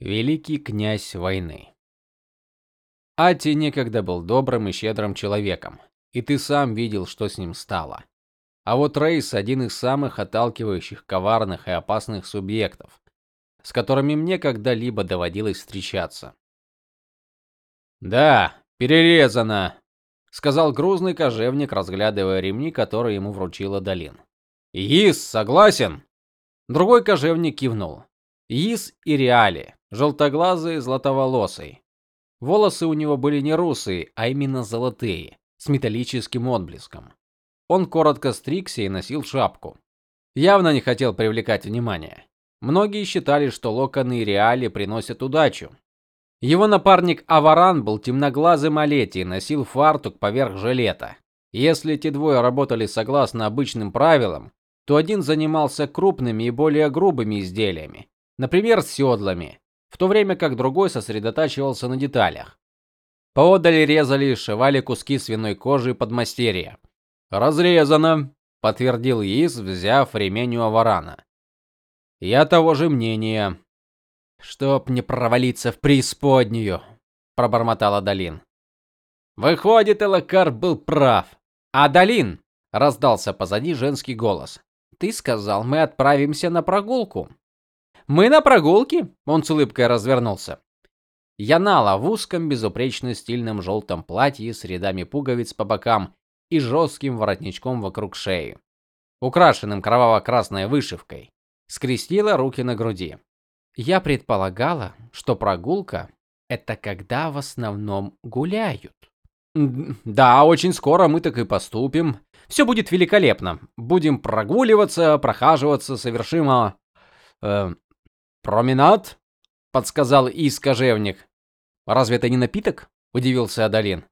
Великий князь войны. Ати некогда был добрым и щедрым человеком, и ты сам видел, что с ним стало. А вот Рейс один из самых отталкивающих, коварных и опасных субъектов, с которыми мне когда-либо доводилось встречаться. Да, перерезано, сказал грузный кожевник, разглядывая ремни, которые ему вручила Долин. Ис, согласен. Другой кожевник кивнул. Ис и Реали, желтоглазый, златоволосый. Волосы у него были не русые, а именно золотые, с металлическим отблеском. Он коротко стригся и носил шапку. Явно не хотел привлекать внимание. Многие считали, что локоны Реали приносят удачу. Его напарник Аваран был темноглазым малети и носил фартук поверх жилета. Если эти двое работали согласно обычным правилам, то один занимался крупными и более грубыми изделиями, например, седлами, в то время как другой сосредотачивался на деталях. Поодаль резали и сшивали куски свиной кожи под мастерья. Разрезано, подтвердил Иис, взяв ремень у Аварана. Я того же мнения. Чтоб не провалиться в преисподнюю, пробормотала Далин. Выходит, Элакар был прав. А Далин, раздался позади женский голос. Ты сказал, мы отправимся на прогулку. Мы на прогулке? Он с улыбкой развернулся. Янала в узком безупречно стильном желтом платье с рядами пуговиц по бокам и жестким воротничком вокруг шеи, украшенным кроваво-красной вышивкой, скрестила руки на груди. Я предполагала, что прогулка это когда в основном гуляют. Да, очень скоро мы так и поступим. Все будет великолепно. Будем прогуливаться, прохаживаться, совершим э, Променад? подсказал Искажевник. Разве это не напиток? удивился Адалин.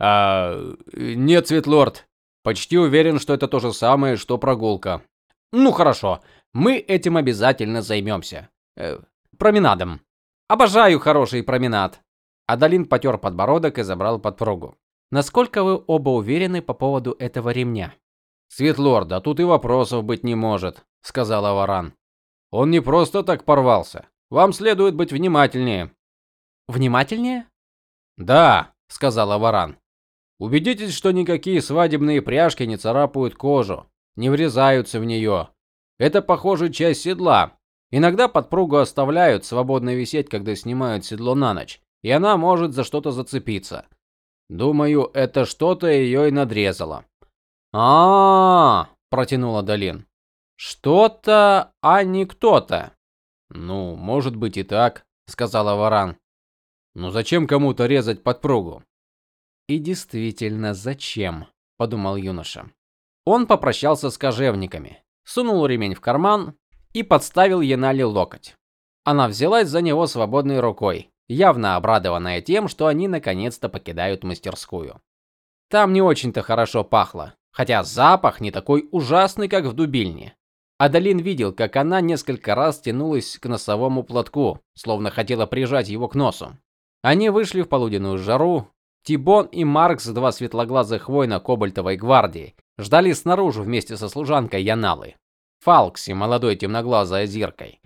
А, нет, Светлорд. Почти уверен, что это то же самое, что прогулка. Ну хорошо. Мы этим обязательно займемся. Э, променадом. Обожаю хороший променад. Адалин потер подбородок и забрал подпругу. Насколько вы оба уверены по поводу этого ремня? Светлорд, а тут и вопросов быть не может, сказала Варан. Он не просто так порвался. Вам следует быть внимательнее. Внимательнее? Да, сказала Варан. Убедитесь, что никакие свадебные пряжки не царапают кожу, не врезаются в нее. Это, похоже, часть седла. Иногда подпругу оставляют свободно висеть, когда снимают седло на ночь, и она может за что-то зацепиться. Думаю, это что-то ее и надрезало. А, -а, -а протянула Долин. Что-то, а не кто-то. Ну, может быть и так, сказала Варан. Но зачем кому-то резать подпругу? И действительно, зачем, подумал юноша. Он попрощался с кожевниками, сунул ремень в карман и подставил Енале локоть. Она взялась за него свободной рукой, явно обрадованная тем, что они наконец-то покидают мастерскую. Там не очень-то хорошо пахло, хотя запах не такой ужасный, как в дубильне. Адалин видел, как она несколько раз тянулась к носовому платку, словно хотела прижать его к носу. Они вышли в полуденную жару. Тибон и Маркс, два светлоглазых воина Кобальтовой гвардии, ждали снаружи вместе со служанкой Яналы, Фалкси, молодой темноглазой озиркой.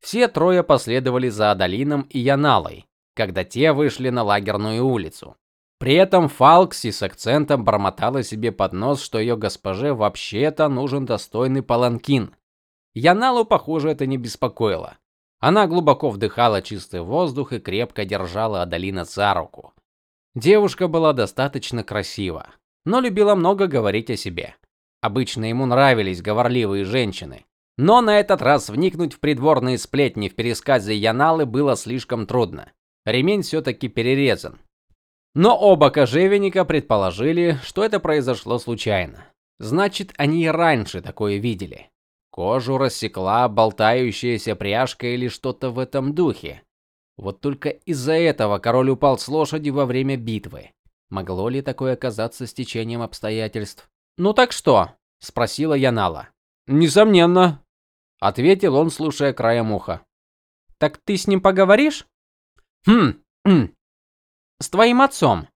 Все трое последовали за Адалином и Яналой, когда те вышли на лагерную улицу. При этом Фалкси с акцентом бормотала себе под нос, что ее госпоже вообще-то нужен достойный паланкин. Яналу, похоже, это не беспокоило. Она глубоко вдыхала чистый воздух и крепко держала Адалина за руку. Девушка была достаточно красива, но любила много говорить о себе. Обычно ему нравились говорливые женщины, но на этот раз вникнуть в придворные сплетни в пересказе Яналы было слишком трудно. Ремень все таки перерезан, но оба кожевенника предположили, что это произошло случайно. Значит, они и раньше такое видели. Кожу рассекла болтающаяся пряжка или что-то в этом духе. Вот только из-за этого король упал с лошади во время битвы. Могло ли такое оказаться стечением обстоятельств? Ну так что? спросила Янала. Несомненно, ответил он, слушая краем уха. Так ты с ним поговоришь? Хм. хм с твоим отцом.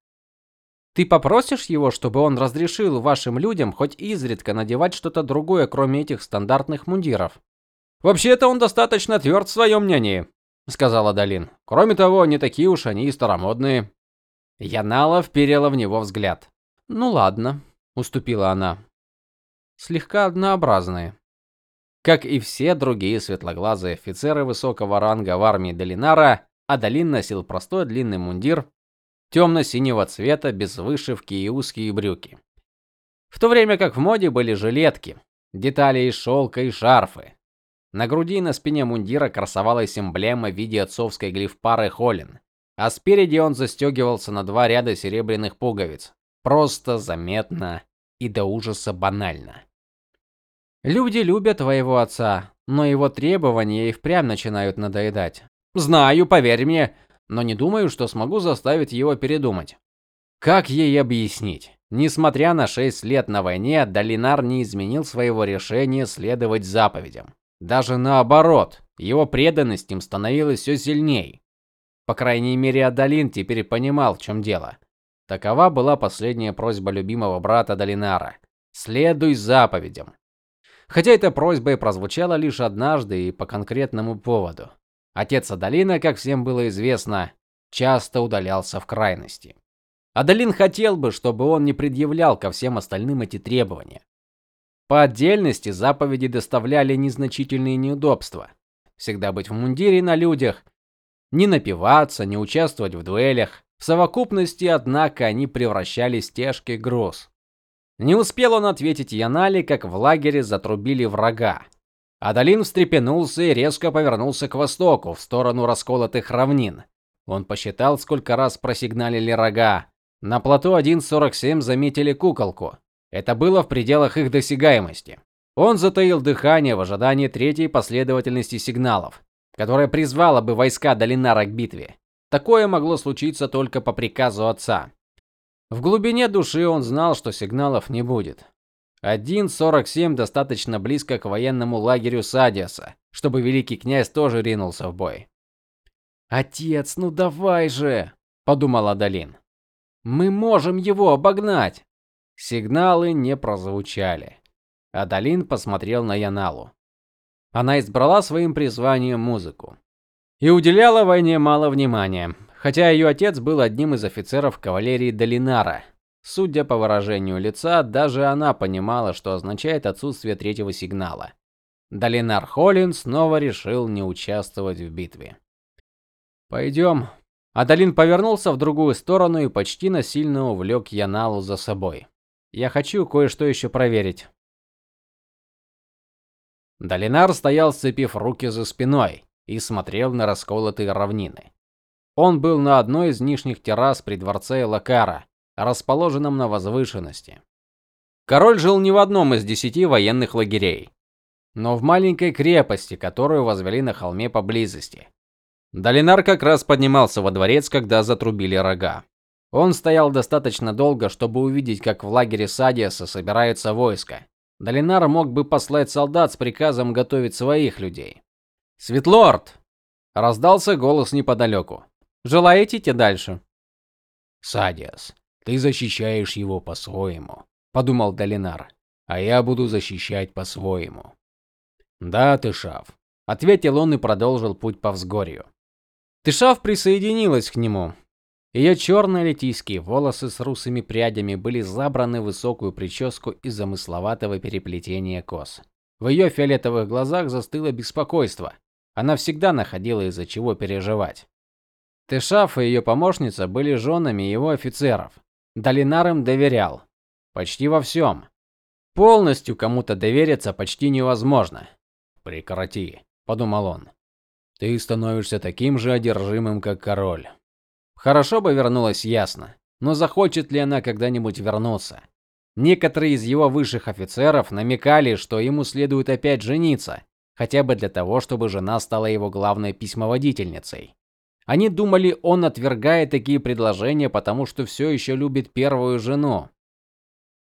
Ты попросишь его, чтобы он разрешил вашим людям хоть изредка надевать что-то другое, кроме этих стандартных мундиров. Вообще-то он достаточно тверд в своем мнении, сказала Далин. Кроме того, не такие уж они и старомодные. Янала вперила в него взгляд. Ну ладно, уступила она. Слегка однообразные. Как и все другие светлоглазые офицеры высокого ранга в армии Долинара, Адалин носил простой длинный мундир темно синего цвета без вышивки и узкие брюки. В то время как в моде были жилетки, детали из шелка и шарфы. На груди и на спине мундира красовалась эмблема в виде отцовской глифпары Холин, а спереди он застегивался на два ряда серебряных пуговиц. Просто заметно и до ужаса банально. Люди любят твоего отца, но его требования и впрямь начинают надоедать. Знаю, поверь мне, но не думаю, что смогу заставить его передумать. Как ей объяснить? Несмотря на шесть лет на войне, Долинар не изменил своего решения следовать заповедям. Даже наоборот, его преданность им становилась все сильней. По крайней мере, Адалин теперь понимал, в чем дело. Такова была последняя просьба любимого брата Долинара: следуй заповедям. Хотя эта просьба и прозвучала лишь однажды и по конкретному поводу. Отец Адалина, как всем было известно, часто удалялся в крайности. Адалин хотел бы, чтобы он не предъявлял ко всем остальным эти требования. По отдельности заповеди доставляли незначительные неудобства. Всегда быть в мундире на людях, не напиваться, не участвовать в дуэлях. В совокупности, однако, они превращались в тяжкий груз. Не успел он ответить Янали, как в лагере затрубили врага. Адалин встрепенулся и резко повернулся к востоку, в сторону расколотых равнин. Он посчитал, сколько раз просигналили рога. На плато 1.47 заметили куколку. Это было в пределах их досягаемости. Он затаил дыхание в ожидании третьей последовательности сигналов, которая призвала бы войска Долинара к битве. Такое могло случиться только по приказу отца. В глубине души он знал, что сигналов не будет. 1.47 достаточно близко к военному лагерю Садиаса, чтобы великий князь тоже ринулся в бой. Отец, ну давай же, подумала Далин. Мы можем его обогнать. Сигналы не прозвучали. Адалин посмотрел на Яналу. Она избрала своим призванием музыку и уделяла войне мало внимания, хотя ее отец был одним из офицеров кавалерии Долинара. Судя по выражению лица, даже она понимала, что означает отсутствие третьего сигнала. Долинар Холлин снова решил не участвовать в битве. «Пойдем». Адалин повернулся в другую сторону и почти насильно увлек Яналу за собой. Я хочу кое-что еще проверить. Долинар стоял, сцепив руки за спиной, и смотрел на расколотые равнины. Он был на одной из нижних террас при дворце Лакара, расположенном на возвышенности. Король жил не в одном из десяти военных лагерей, но в маленькой крепости, которую возвели на холме поблизости. Долинар как раз поднимался во дворец, когда затрубили рога. Он стоял достаточно долго, чтобы увидеть, как в лагере Садиаса собирается войско. Долинар мог бы послать солдат с приказом готовить своих людей. "Светлорд!" раздался голос неподалеку. "Желаете идти дальше?" "Садиас, ты защищаешь его по-своему", подумал Долинар. "А я буду защищать по-своему". "Да, ты шав", ответил он и продолжил путь по взгорью. Тышав присоединилась к нему. Ее черные летийские волосы с русыми прядями были забраны в высокую прическу из замысловатого переплетения кос. В ее фиолетовых глазах застыло беспокойство. Она всегда находила из-за чего переживать. Тышав и ее помощница были женами его офицеров. Долинар им доверял почти во всем. Полностью кому-то довериться почти невозможно. Прекрати, подумал он. Ты становишься таким же одержимым, как король. Хорошо бы вернулась ясно, но захочет ли она когда-нибудь вернуться? Некоторые из его высших офицеров намекали, что ему следует опять жениться, хотя бы для того, чтобы жена стала его главной письмоводительницей. Они думали, он отвергает такие предложения, потому что все еще любит первую жену.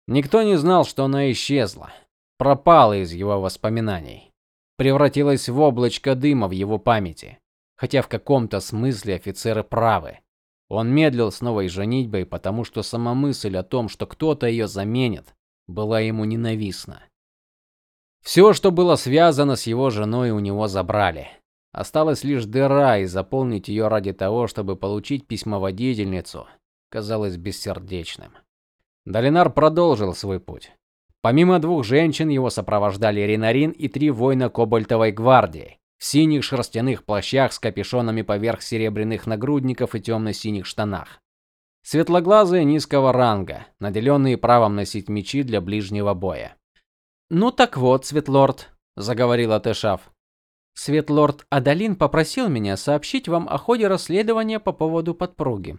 Никто не знал, что она исчезла, пропала из его воспоминаний, превратилась в облачко дыма в его памяти. Хотя в каком-то смысле офицеры правы. Он медлил с новой женитьбой, потому что сама мысль о том, что кто-то ее заменит, была ему ненавистна. Все, что было связано с его женой, у него забрали. Осталась лишь дыра, и заполнить ее ради того, чтобы получить письмоводительницу, казалось бессердечным. Долинар продолжил свой путь. Помимо двух женщин, его сопровождали Ринарин и три воина Кобальтовой гвардии в синих шерстяных плащах с капюшонами поверх серебряных нагрудников и темно-синих штанах. Светлоглазые низкого ранга, наделенные правом носить мечи для ближнего боя. "Ну так вот, Светлорд", заговорила Тэшав. "Светлорд Адалин попросил меня сообщить вам о ходе расследования по поводу подпруги.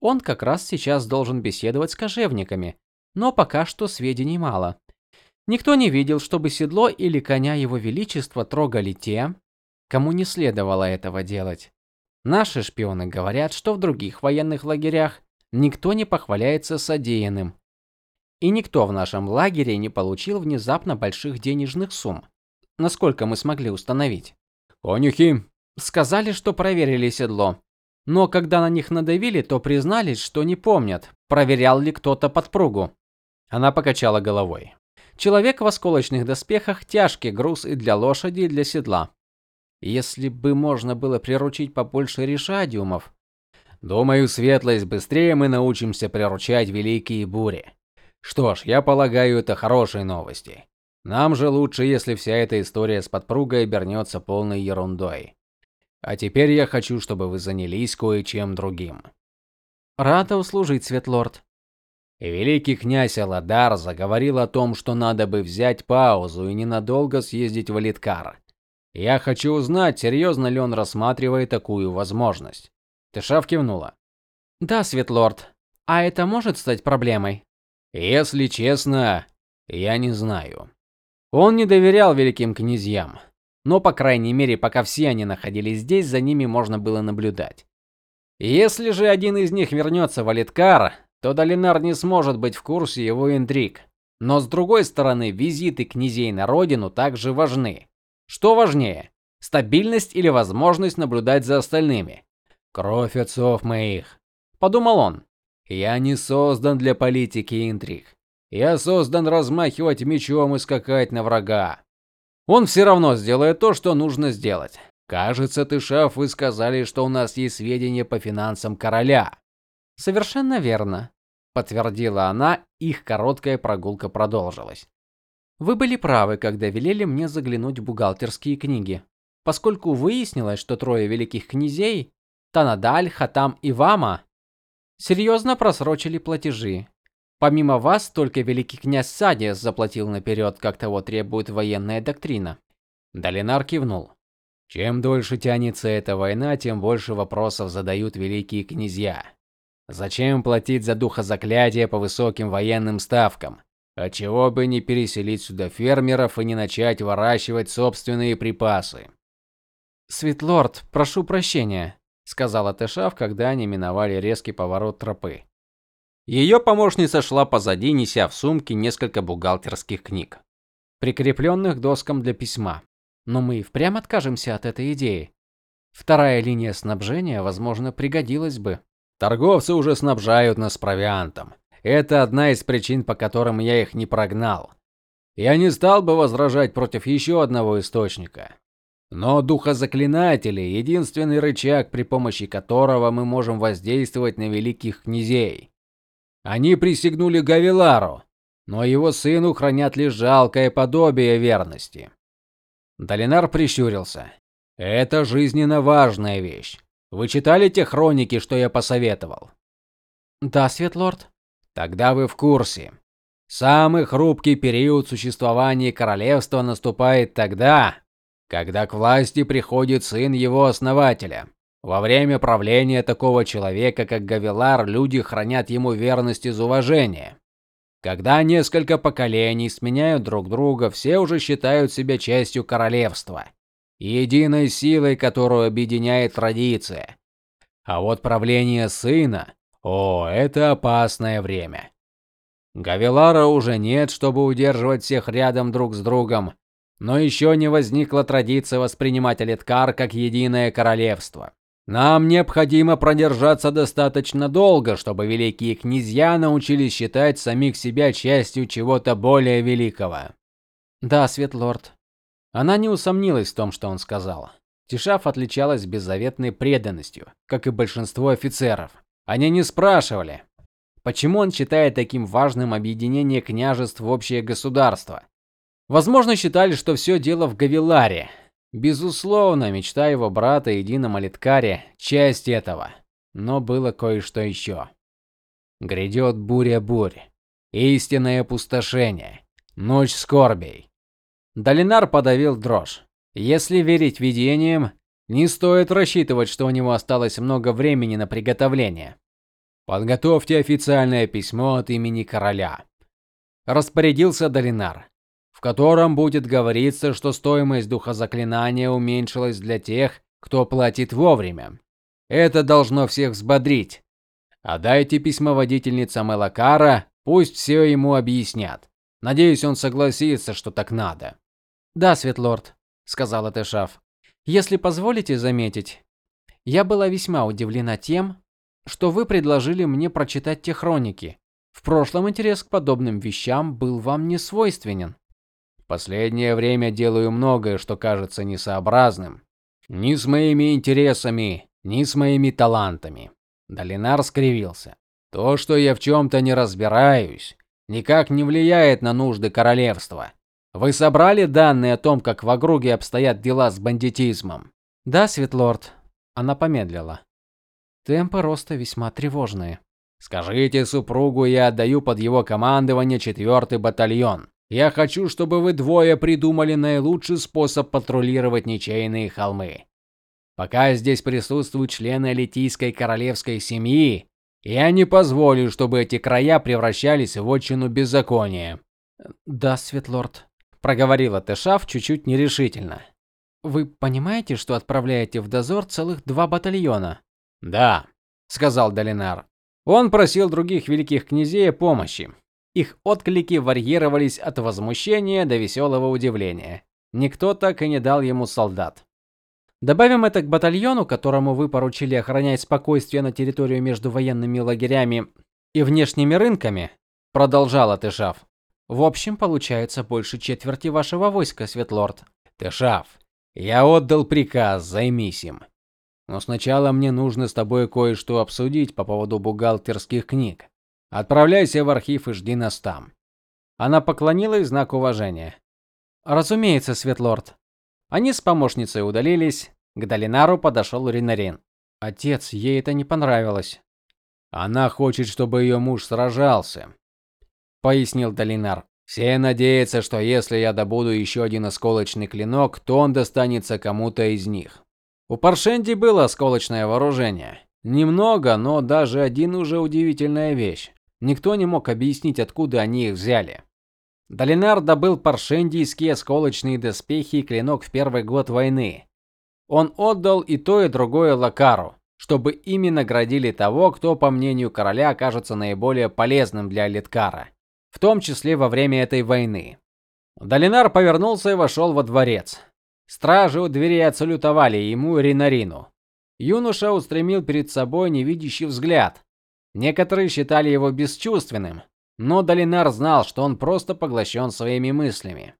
Он как раз сейчас должен беседовать с кожевниками, но пока что сведений мало. Никто не видел, чтобы седло или коня его величества трогали те, кому не следовало этого делать. Наши шпионы говорят, что в других военных лагерях никто не похваляется содеянным. И никто в нашем лагере не получил внезапно больших денежных сумм, насколько мы смогли установить. Конюхи сказали, что проверили седло, но когда на них надавили, то признались, что не помнят, проверял ли кто-то подпругу. Она покачала головой. Человек в осколочных доспехах тяжкий груз и для лошади, и для седла. Если бы можно было приручить побольше решадиумов, думаю, светлость, быстрее мы научимся приручать великие бури. Что ж, я полагаю, это хорошие новости. Нам же лучше, если вся эта история с подпругой обернется полной ерундой. А теперь я хочу, чтобы вы занялись кое-чем другим. Рада услужить, Светлорд. Великий князь Аладар заговорил о том, что надо бы взять паузу и ненадолго съездить в Элиткар. Я хочу узнать, серьезно ли он рассматривает такую возможность. Тышав кивнула. Да, Светлорд. А это может стать проблемой? Если честно, я не знаю. Он не доверял великим князьям, но по крайней мере, пока все они находились здесь, за ними можно было наблюдать. Если же один из них вернется в Алиткар, то Долинар не сможет быть в курсе его интриг. Но с другой стороны, визиты князей на родину также важны. Что важнее, стабильность или возможность наблюдать за остальными? Кровь отцов моих, подумал он. Я не создан для политики и интриг. Я создан размахивать мечом и скакать на врага. Он все равно сделает то, что нужно сделать. Кажется, ты, шеф, вы сказали, что у нас есть сведения по финансам короля. Совершенно верно, подтвердила она, их короткая прогулка продолжилась. Вы были правы, когда велели мне заглянуть в бухгалтерские книги. Поскольку выяснилось, что трое великих князей, Танадаль, Хатам и Вама, серьезно просрочили платежи. Помимо вас, только великий князь Садиас заплатил наперед, как того требует военная доктрина. Долинар кивнул. Чем дольше тянется эта война, тем больше вопросов задают великие князья. Зачем платить за духозаклятие по высоким военным ставкам? А чего бы не переселить сюда фермеров и не начать выращивать собственные припасы? Светлорд, прошу прощения, сказала Тэшав, когда они миновали резкий поворот тропы. Ее помощница шла позади, неся в сумке несколько бухгалтерских книг, прикрепленных доскам для письма. Но мы и впрямь откажемся от этой идеи. Вторая линия снабжения, возможно, пригодилась бы. Торговцы уже снабжают нас провиантом. Это одна из причин, по которым я их не прогнал. Я не стал бы возражать против еще одного источника. Но духозаклинатели единственный рычаг, при помощи которого мы можем воздействовать на великих князей. Они присягнули Гавилару, но его сыну хранят лишь жалкое подобие верности. Долинар прищурился. Это жизненно важная вещь. Вы читали те хроники, что я посоветовал? Да, Светлорд. Тогда вы в курсе. Самый хрупкий период существования королевства наступает тогда, когда к власти приходит сын его основателя. Во время правления такого человека, как Гавилар, люди хранят ему верность из уважения. Когда несколько поколений сменяют друг друга, все уже считают себя частью королевства единой силой, которую объединяет традиция. А вот правление сына, о, это опасное время. Гавилара уже нет, чтобы удерживать всех рядом друг с другом, но еще не возникла традиция воспринимать Алеткар как единое королевство. Нам необходимо продержаться достаточно долго, чтобы великие князья научились считать самих себя частью чего-то более великого. Да, Светлорд, она не усомнилась в том, что он сказал. Тишав отличалась беззаветной преданностью, как и большинство офицеров. Они не спрашивали, почему он считает таким важным объединение княжеств в общее государство. Возможно, считали, что все дело в Гавиларе. Безусловно, мечта его брата Едина Малиткаре часть этого. Но было кое-что еще. Грядет буря бурь, истинное опустошение, ночь скорбей. Долинар подавил дрожь. Если верить видениям, не стоит рассчитывать, что у него осталось много времени на приготовление. Подготовьте официальное письмо от имени короля, распорядился Долинар, в котором будет говориться, что стоимость духозаклинания уменьшилась для тех, кто платит вовремя. Это должно всех взбодрить. Отдайте письмо водительницам Элакара, пусть все ему объяснят. Надеюсь, он согласится, что так надо. Да, Светлорд, сказала Тэшав. Если позволите заметить, я была весьма удивлена тем, что вы предложили мне прочитать те хроники. В прошлом интерес к подобным вещам был вам не свойственен. Последнее время делаю многое, что кажется несообразным, ни с моими интересами, ни с моими талантами. Долинар скривился. То, что я в чем то не разбираюсь, никак не влияет на нужды королевства. Вы собрали данные о том, как в округе обстоят дела с бандитизмом? Да, Светлорд. Она помедлила. Темпы роста весьма тревожные. Скажите супругу, я отдаю под его командование четвертый батальон. Я хочу, чтобы вы двое придумали наилучший способ патрулировать ничейные холмы. Пока здесь присутствуют члены литийской королевской семьи, я не позволю, чтобы эти края превращались в отчину беззакония. Да, Светлорд проговорила Тэшав чуть-чуть нерешительно. Вы понимаете, что отправляете в дозор целых два батальона? Да, сказал Долинар. Он просил других великих князей о помощи. Их отклики варьировались от возмущения до веселого удивления. Никто так и не дал ему солдат. Добавим это к батальону, которому вы поручили охранять спокойствие на территорию между военными лагерями и внешними рынками, продолжала Тэшав. В общем, получается больше четверти вашего войска, Светлорд. Тэшав, я отдал приказ, займись им. Но сначала мне нужно с тобой кое-что обсудить по поводу бухгалтерских книг. Отправляйся в архив и жди нас там. Она поклонилась в знак уважения. Разумеется, Светлорд. Они с помощницей удалились. К Долинару подошел Ринарин. Отец, ей это не понравилось. Она хочет, чтобы ее муж сражался, пояснил Долинар. Все надеются, что если я добуду еще один осколочный клинок, то он достанется кому-то из них. У Паршенди было осколочное вооружение. Немного, но даже один уже удивительная вещь. Никто не мог объяснить, откуда они их взяли. Долинар добыл паршендийские осколочные доспехи и клинок в первый год войны. Он отдал и то, и другое Лакару, чтобы ими наградили того, кто, по мнению короля, окажется наиболее полезным для Литкара в том числе во время этой войны. Долинар повернулся и вошел во дворец. Стражи у двери отсалютовали ему Ринарину. Юноша устремил перед собой невидящий взгляд. Некоторые считали его бесчувственным, но Долинар знал, что он просто поглощен своими мыслями.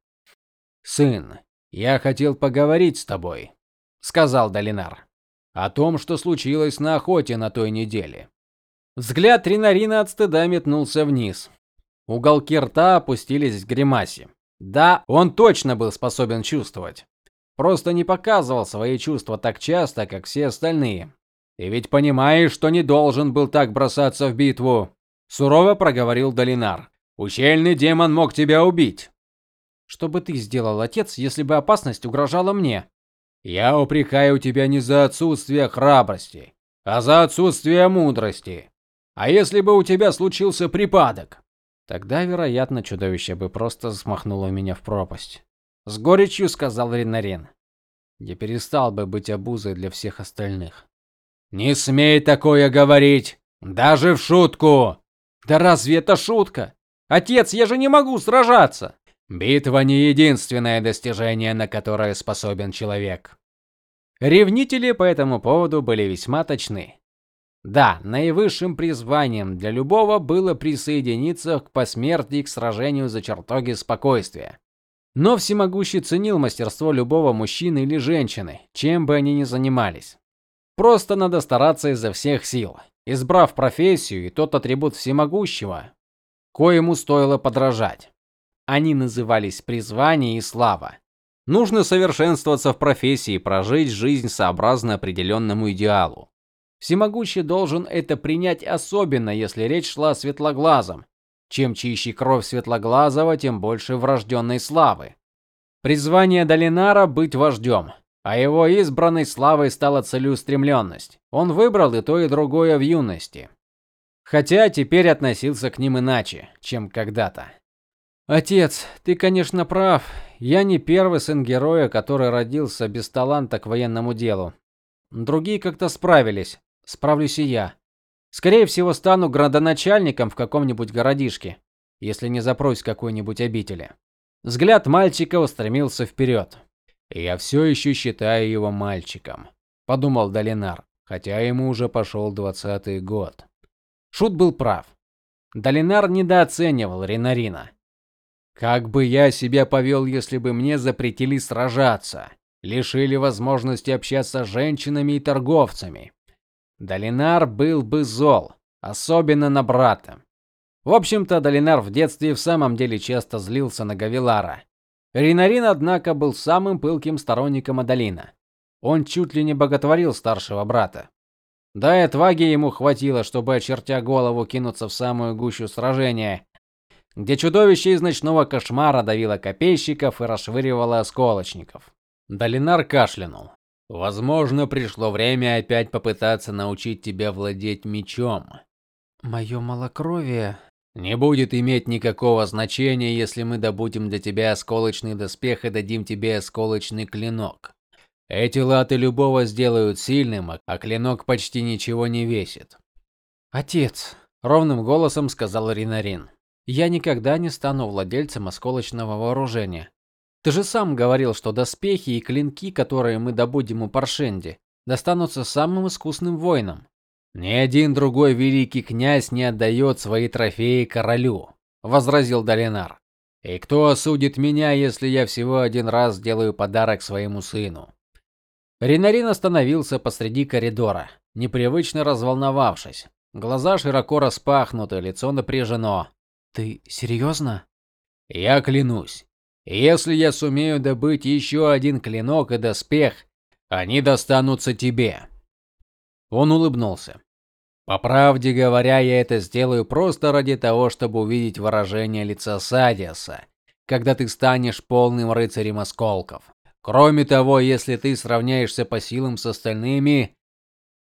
"Сын, я хотел поговорить с тобой", сказал Долинар. "О том, что случилось на охоте на той неделе". Взгляд Ринарина от стыда метнулся вниз. Уголки рта опустились в гримасе. Да, он точно был способен чувствовать. Просто не показывал свои чувства так часто, как все остальные. И ведь понимаешь, что не должен был так бросаться в битву, сурово проговорил Долинар. Ущельный демон мог тебя убить. Что бы ты сделал, отец, если бы опасность угрожала мне? Я упрекаю тебя не за отсутствие храбрости, а за отсутствие мудрости. А если бы у тебя случился припадок? Тогда, вероятно, чудовище бы просто смахнуло меня в пропасть. С горечью сказал Ринарин. Я перестал бы быть обузой для всех остальных. Не смей такое говорить, даже в шутку. Да разве это шутка? Отец, я же не могу сражаться. Битва не единственное достижение, на которое способен человек. Ревнители по этому поводу были весьма точны. Да, наивысшим призванием для любого было присоединиться к посмертии к сражению за чертоги спокойствия. Но всемогущий ценил мастерство любого мужчины или женщины, чем бы они ни занимались. Просто надо стараться изо всех сил, избрав профессию и тот атрибут всемогущего, коему стоило подражать. Они назывались призвание и слава. Нужно совершенствоваться в профессии, прожить жизнь сообразно определенному идеалу. Всемогущий должен это принять особенно, если речь шла о светлоглазом. Чем чище кровь светлоглазого, тем больше врожденной славы. Призвание Долинара быть вождем, а его избранной славой стала целеустремленность. Он выбрал и то, и другое в юности. Хотя теперь относился к ним иначе, чем когда-то. Отец, ты, конечно, прав. Я не первый сын героя, который родился без таланта к военному делу. Другие как-то справились. Справлюсь и я. Скорее всего, стану градоначальником в каком-нибудь городишке, если не запрусь в какой-нибудь обители. Взгляд мальчика устремился вперед. Я все еще считаю его мальчиком, подумал Долинар, хотя ему уже пошел двадцатый год. Шут был прав. Долинар недооценивал Ринарина. Как бы я себя повел, если бы мне запретили сражаться, лишили возможности общаться с женщинами и торговцами? Долинар был бы зол, особенно на брата. В общем-то, Долинар в детстве в самом деле часто злился на Гавилара. Ринарин, однако, был самым пылким сторонником Адалина. Он чуть ли не боготворил старшего брата. Да и отваги ему хватило, чтобы очертя голову кинуться в самую гущу сражения где чудовище из ночного кошмара давило копейщиков и расшвыривало осколочников. Долинар кашлянул. Возможно, пришло время опять попытаться научить тебя владеть мечом. Мое малокровие не будет иметь никакого значения, если мы добудем для тебя осколочный доспех и дадим тебе осколочный клинок. Эти латы любого сделают сильным, а клинок почти ничего не весит. Отец, ровным голосом сказал Ринарин. Я никогда не стану владельцем осколочного вооружения. Ты же сам говорил, что доспехи и клинки, которые мы добудем у Паршенди, достанутся самым искусным воинам. Ни один другой великий князь не отдает свои трофеи королю, возразил Долинар. И кто осудит меня, если я всего один раз сделаю подарок своему сыну? Ринарин остановился посреди коридора, непривычно разволновавшись. Глаза широко распахнуты, лицо напряжено. Ты серьезно?» Я клянусь. Если я сумею добыть еще один клинок и доспех, они достанутся тебе. Он улыбнулся. По правде говоря, я это сделаю просто ради того, чтобы увидеть выражение лица Садиаса, когда ты станешь полным рыцарем осколков. Кроме того, если ты сравняешься по силам с остальными,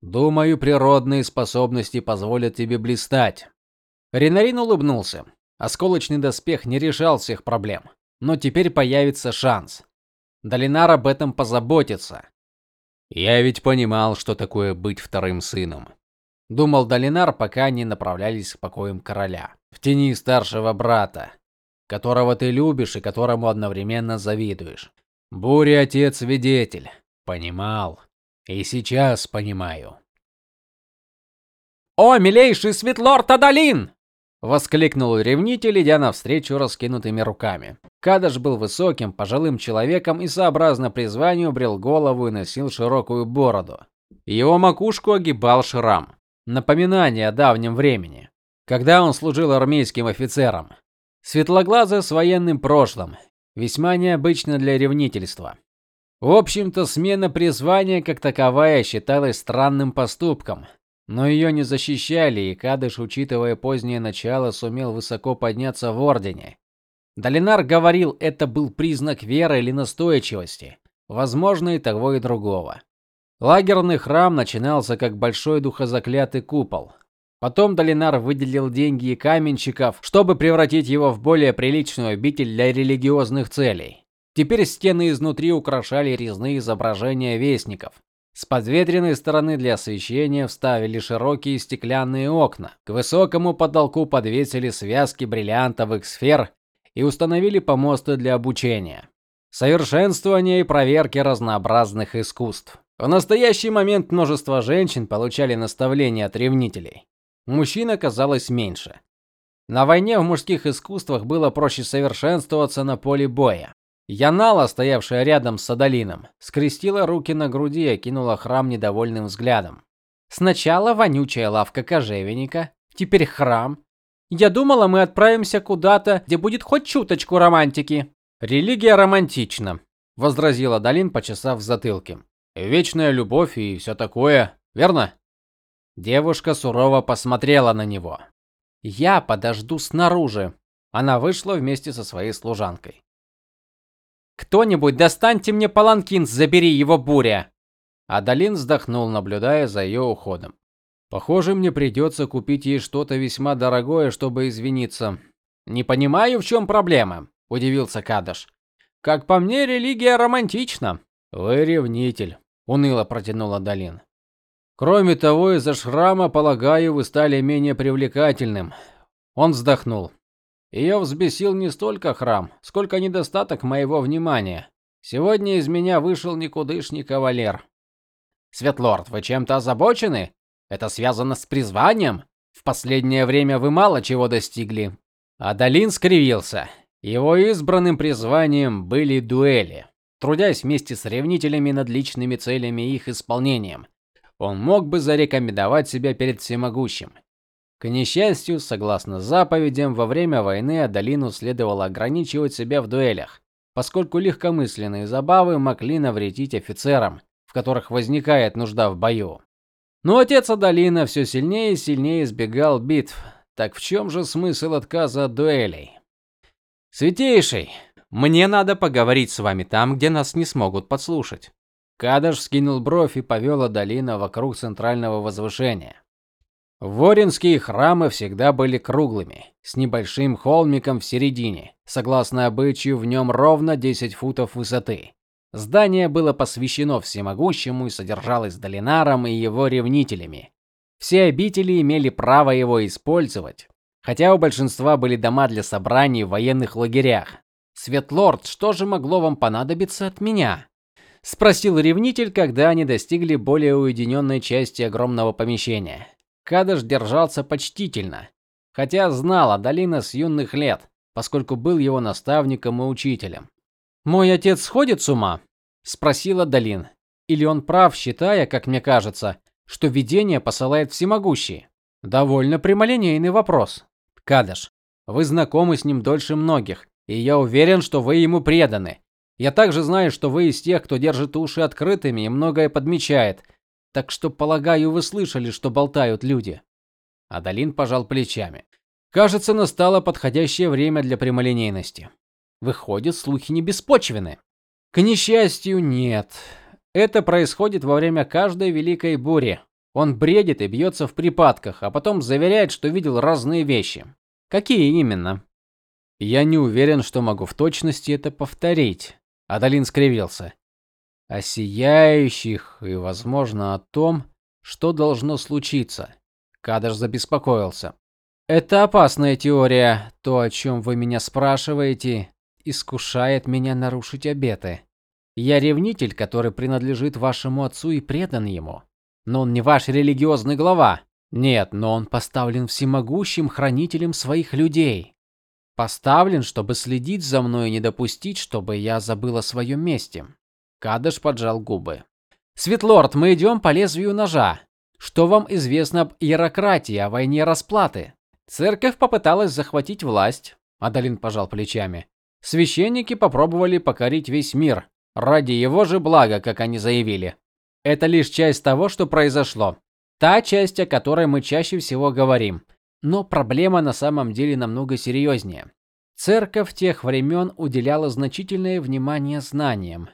думаю, природные способности позволят тебе блистать. Ренарин улыбнулся. Осколочный доспех не решал всех проблем, но теперь появится шанс. Долинар об этом позаботится. Я ведь понимал, что такое быть вторым сыном. Думал Долинар, пока они направлялись к покоям короля, в тени старшего брата, которого ты любишь и которому одновременно завидуешь. Бури отец свидетель. Понимал. И сейчас понимаю. О, милейший светлорд Адалин! Воскликнул ревнитель, идя навстречу раскинутыми руками. Кадаш был высоким, пожилым человеком и сообразно призванию брил голову и носил широкую бороду. Его макушку огибал шрам, напоминание о давнем времени, когда он служил армейским офицером. Светлоглазый с военным прошлым, весьма необычно для ревнительства. В общем-то, смена призвания как таковая считалась странным поступком, но ее не защищали, и Кадыш, учитывая позднее начало, сумел высоко подняться в ордене. Долинар говорил, это был признак веры или настойчивости, возможно, и того и другого. Лагерный храм начинался как большой духозаклятый купол. Потом Долинар выделил деньги и каменщиков, чтобы превратить его в более приличную обитель для религиозных целей. Теперь стены изнутри украшали резные изображения вестников. С подветренной стороны для освещения вставили широкие стеклянные окна. К высокому потолку подвесили связки бриллиантовых сфер и установили помосты для обучения, совершенствования и проверки разнообразных искусств. В настоящий момент множество женщин получали наставления от ревнителей. Мужчин оказалось меньше. На войне в мужских искусствах было проще совершенствоваться на поле боя. Янала, стоявшая рядом с Адалином, скрестила руки на груди и окинула храм недовольным взглядом. Сначала вонючая лавка кожевенника, теперь храм. Я думала, мы отправимся куда-то, где будет хоть чуточку романтики. Религия романтична, возразила Далин, почесав в. Вечная любовь и все такое, верно? Девушка сурово посмотрела на него. Я подожду снаружи. Она вышла вместе со своей служанкой. Кто-нибудь достаньте мне паланкин, забери его, буря. Адалин вздохнул, наблюдая за ее уходом. Похоже, мне придется купить ей что-то весьма дорогое, чтобы извиниться. Не понимаю, в чем проблема, удивился Кадыш. Как по мне, религия романтична. Вы ревнитель, уныло протянула Далин. Кроме того, из-за шрама, полагаю, вы стали менее привлекательным. Он вздохнул. Ее взбесил не столько храм, сколько недостаток моего внимания. Сегодня из меня вышел никудышний кавалер. Светлорд, вы чем-то озабочены? Это связано с призванием? В последнее время вы мало чего достигли. Адалин скривился. Его избранным призванием были дуэли. Трудясь вместе с ревнителями над личными целями и их исполнением, он мог бы зарекомендовать себя перед всемогущим. К несчастью, согласно заповедям, во время войны Адалину следовало ограничивать себя в дуэлях, поскольку легкомысленные забавы могли навредить офицерам, в которых возникает нужда в бою. Но отец Адалина все сильнее и сильнее избегал битв. Так в чем же смысл отказа от дуэлей? Святейший, мне надо поговорить с вами там, где нас не смогут подслушать. Кадаш скинул бровь и повел Адалина вокруг центрального возвышения. Воринские храмы всегда были круглыми, с небольшим холмиком в середине. Согласно обычаю, в нем ровно 10 футов высоты. Здание было посвящено всемогущему и содержалось Долинаром и его ревнителями. Все обители имели право его использовать, хотя у большинства были дома для собраний в военных лагерях. Светлорд, что же могло вам понадобиться от меня? спросил ревнитель, когда они достигли более уединенной части огромного помещения. Кадыш держался почтительно, хотя знал Адалина с юных лет, поскольку был его наставником и учителем. Мой отец сходит с ума? спросила Далин. Или он прав, считая, как мне кажется, что видение посылает всемогущий? Довольно прямолинейный вопрос. Кадыш, вы знакомы с ним дольше многих, и я уверен, что вы ему преданы. Я также знаю, что вы из тех, кто держит уши открытыми и многое подмечает, так что, полагаю, вы слышали, что болтают люди. Адалин пожал плечами. Кажется, настало подходящее время для прямолинейности. Выходит, слухи не беспочвены. К несчастью, нет. Это происходит во время каждой великой бури. Он бредит и бьется в припадках, а потом заверяет, что видел разные вещи. Какие именно? Я не уверен, что могу в точности это повторить. Адалин скривился о сияющих и, возможно, о том, что должно случиться. Кадыш забеспокоился. Это опасная теория. То, о чем вы меня спрашиваете, искушает меня нарушить обеты. Я ревнитель, который принадлежит вашему отцу и предан ему. Но он не ваш религиозный глава. Нет, но он поставлен всемогущим хранителем своих людей. Поставлен, чтобы следить за мной и не допустить, чтобы я забыл о своем месте. Кадыш поджал губы. Светлорд, мы идем по лезвию ножа. Что вам известно об иерократии, о войне расплаты? Церковь попыталась захватить власть, Адалин пожал плечами. Священники попробовали покорить весь мир ради его же блага, как они заявили. Это лишь часть того, что произошло. Та часть, о которой мы чаще всего говорим. Но проблема на самом деле намного серьезнее. Церковь тех времен уделяла значительное внимание знаниям,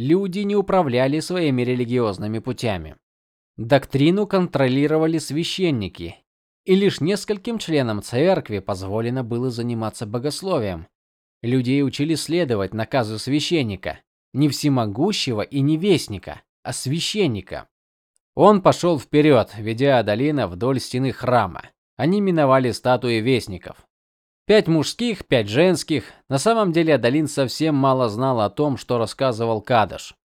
люди не управляли своими религиозными путями. Доктрину контролировали священники, и лишь нескольким членам церкви позволено было заниматься богословием. Людей учили следовать наказу священника, не всемогущего и не вестника, а священника. Он пошел вперед, ведя Адалина вдоль стены храма. Они миновали статуи вестников. Пять мужских, пять женских. На самом деле Адалин совсем мало знал о том, что рассказывал Кадыш.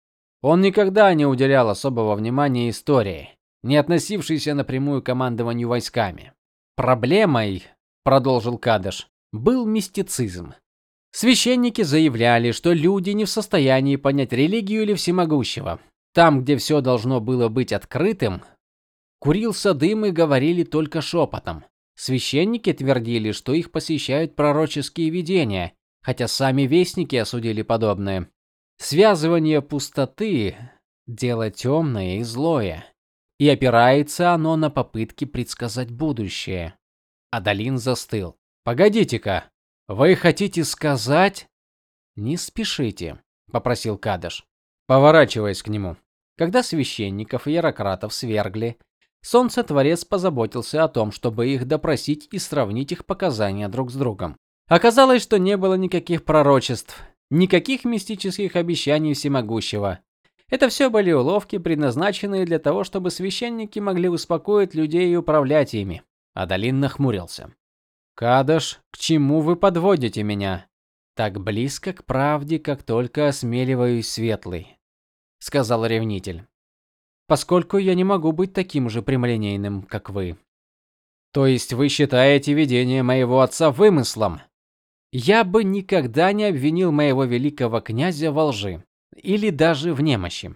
Он никогда не уделял особого внимания истории, не относившейся напрямую к командованию войсками. Проблемой, продолжил Кадыш, был мистицизм. Священники заявляли, что люди не в состоянии понять религию или всемогущего. Там, где все должно было быть открытым, курился дым и говорили только шепотом. Священники твердили, что их посещают пророческие видения, хотя сами вестники осудили подобное. Связывание пустоты дело темное и злое, и опирается оно на попытки предсказать будущее. Адалин застыл. Погодите-ка. Вы хотите сказать? Не спешите, попросил Кадыш, поворачиваясь к нему. Когда священников и иерократов свергли, Солнце-творец позаботился о том, чтобы их допросить и сравнить их показания друг с другом. Оказалось, что не было никаких пророчеств, никаких мистических обещаний всемогущего. Это все были уловки, предназначенные для того, чтобы священники могли успокоить людей и управлять ими. Адалин нахмурился. Кадаш, к чему вы подводите меня? Так близко к правде, как только осмеливаюсь, светлый, сказал ревнитель. Поскольку я не могу быть таким же прямолинейным, как вы. То есть вы считаете видение моего отца вымыслом? Я бы никогда не обвинил моего великого князя во лжи или даже в немощи.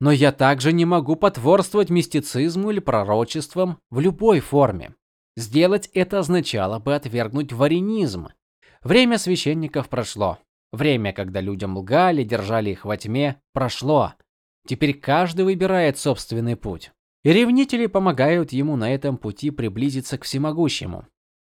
Но я также не могу потворствовать мистицизму или пророчествам в любой форме. Сделать это означало бы отвергнуть варенизм. Время священников прошло. Время, когда людям лгали, держали их во тьме, прошло. Теперь каждый выбирает собственный путь. И ревнители помогают ему на этом пути приблизиться к всемогущему.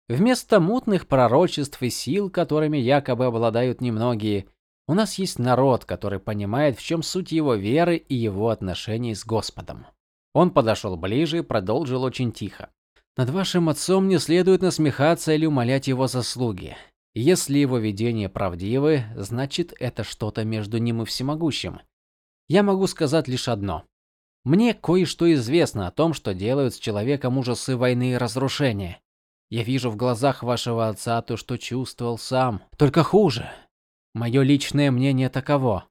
Вместо мутных пророчеств и сил, которыми якобы обладают немногие, у нас есть народ, который понимает, в чем суть его веры и его отношений с Господом. Он подошел ближе и продолжил очень тихо. Над вашим отцом не следует насмехаться или умолять его заслуги. Если его видения правдивы, значит, это что-то между ним и всемогущим. Я могу сказать лишь одно. Мне кое-что известно о том, что делают с человеком ужасы войны и разрушения. Я вижу в глазах вашего отца то, что чувствовал сам, только хуже. Мое личное мнение таково.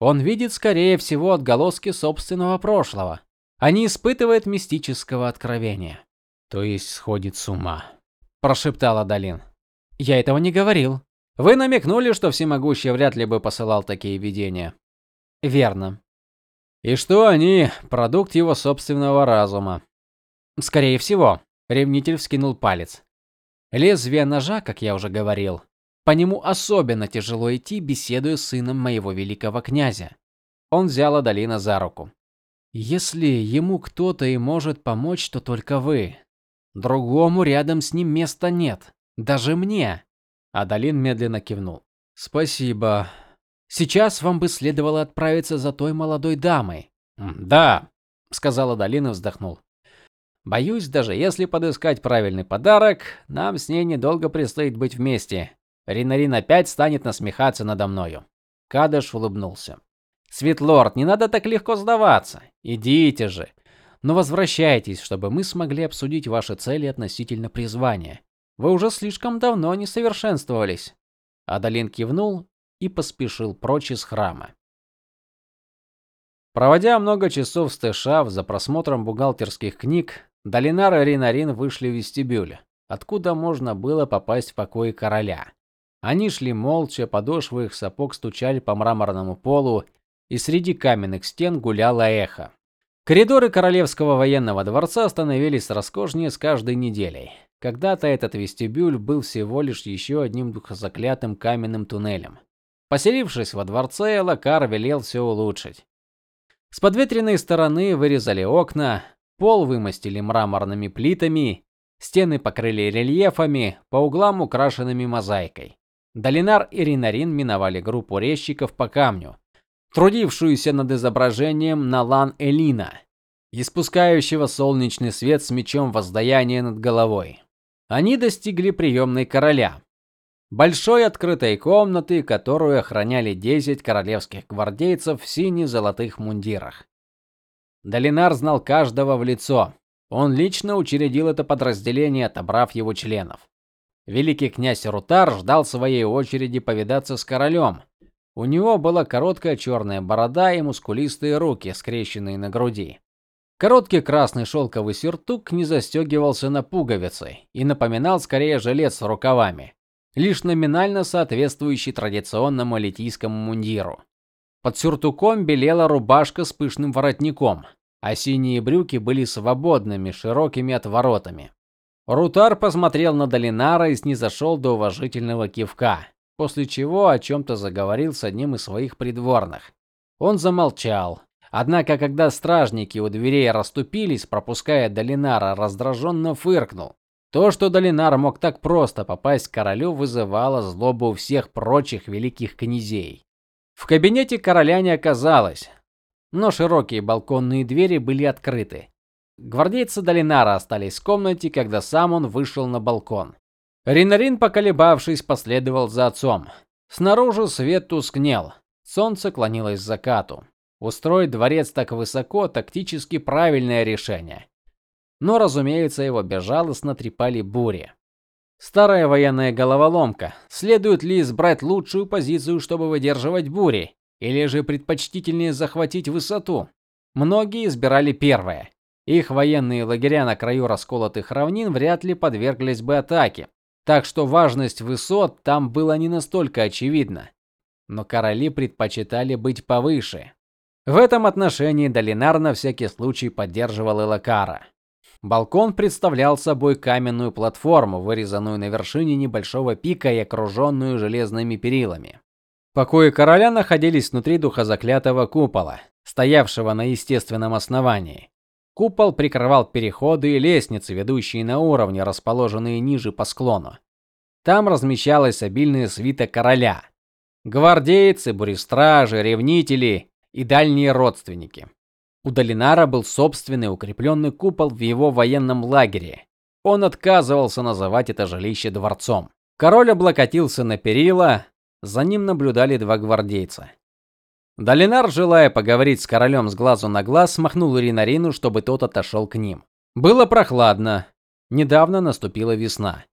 Он видит, скорее всего, отголоски собственного прошлого, а не испытывает мистического откровения. То есть сходит с ума, прошептала Далин. Я этого не говорил. Вы намекнули, что всемогущий вряд ли бы посылал такие видения. Верно. И что они продукт его собственного разума. Скорее всего, ревнитель вскинул палец. Лезвие ножа, как я уже говорил, по нему особенно тяжело идти, беседуя с сыном моего великого князя. Он взял Адалина за руку. Если ему кто-то и может помочь, то только вы. Другому рядом с ним места нет, даже мне. Адалин медленно кивнул. Спасибо. Сейчас вам бы следовало отправиться за той молодой дамой. Да, сказал Адалин и вздохнул. Боюсь, даже если подыскать правильный подарок, нам с ней недолго предстоит быть вместе. Ринарин опять станет насмехаться надо мною. Кадыш улыбнулся. Светлорд, не надо так легко сдаваться. Идите же. Но возвращайтесь, чтобы мы смогли обсудить ваши цели относительно призвания. Вы уже слишком давно не совершенствовались. Адалин кивнул и поспешил прочь из храма. Проводя много часов с Тэшав за просмотром бухгалтерских книг, Долинар и Ринарин вышли в вестибюль, откуда можно было попасть в покои короля. Они шли молча, подошвы их сапог стучали по мраморному полу, и среди каменных стен гуляло эхо. Коридоры королевского военного дворца становились роскошнее с каждой неделей. Когда-то этот вестибюль был всего лишь еще одним духозаклятым каменным туннелем. Поселившись во дворце, Лакар велел все улучшить. С подветренной стороны вырезали окна, пол вымостили мраморными плитами, стены покрыли рельефами, по углам украшенными мозаикой. Долинар и Ринарин миновали группу резчиков по камню, трудившуюся над изображением Налан Элина, испускающего солнечный свет с мечом воздаяния над головой. Они достигли приемной короля, большой открытой комнаты, которую охраняли 10 королевских гвардейцев в сине-золотых мундирах. Долинар знал каждого в лицо. Он лично учредил это подразделение, отобрав его членов. Великий князь Рутар ждал своей очереди повидаться с королем, у него была короткая черная борода и мускулистые руки, скрещенные на груди. Короткий красный шелковый сюртук не застегивался на пуговицы и напоминал скорее жилет с рукавами. Лишь номинально соответствующий традиционному литийскому мундиру. Под сюртуком белела рубашка с пышным воротником, а синие брюки были свободными, широкими отворотами. Рутар посмотрел на Долинара и снизошел до уважительного кивка, после чего о чем то заговорил с одним из своих придворных. Он замолчал. Однако, когда стражники у дверей расступились, пропуская Долинара, раздраженно фыркнул. То, что Долинар мог так просто попасть к королю, вызывало злобу у всех прочих великих князей. В кабинете короля не оказалось, но широкие балконные двери были открыты. Гвардейцы Долинара остались в комнате, когда сам он вышел на балкон. Ринарин, поколебавшись, последовал за отцом. Снаружи свет тускнел. Солнце клонилось к закату. Устроить дворец так высоко тактически правильное решение. Но, разумеется, его безжалостно трепали бури. Старая военная головоломка. Следует ли избрать лучшую позицию, чтобы выдерживать бури, или же предпочтительнее захватить высоту? Многие избирали первое. Их военные лагеря на краю расколотых равнин вряд ли подверглись бы атаке, так что важность высот там была не настолько очевидна. Но короли предпочитали быть повыше. В этом отношении Долинар на всякий случай поддерживал Элакара. Балкон представлял собой каменную платформу, вырезанную на вершине небольшого пика и окруженную железными перилами. Покои короля находились внутри духозаклятого купола, стоявшего на естественном основании. Купол прикрывал переходы и лестницы, ведущие на уровни, расположенные ниже по склону. Там размещалась обильная свита короля: гвардейцы, бурестражи, ревнители и дальние родственники. У Долинара был собственный укрепленный купол в его военном лагере. Он отказывался называть это жилище дворцом. Король облокотился на перила, за ним наблюдали два гвардейца. Долинар, желая поговорить с королем с глазу на глаз, смахнул Ринарину, чтобы тот отошел к ним. Было прохладно. Недавно наступила весна.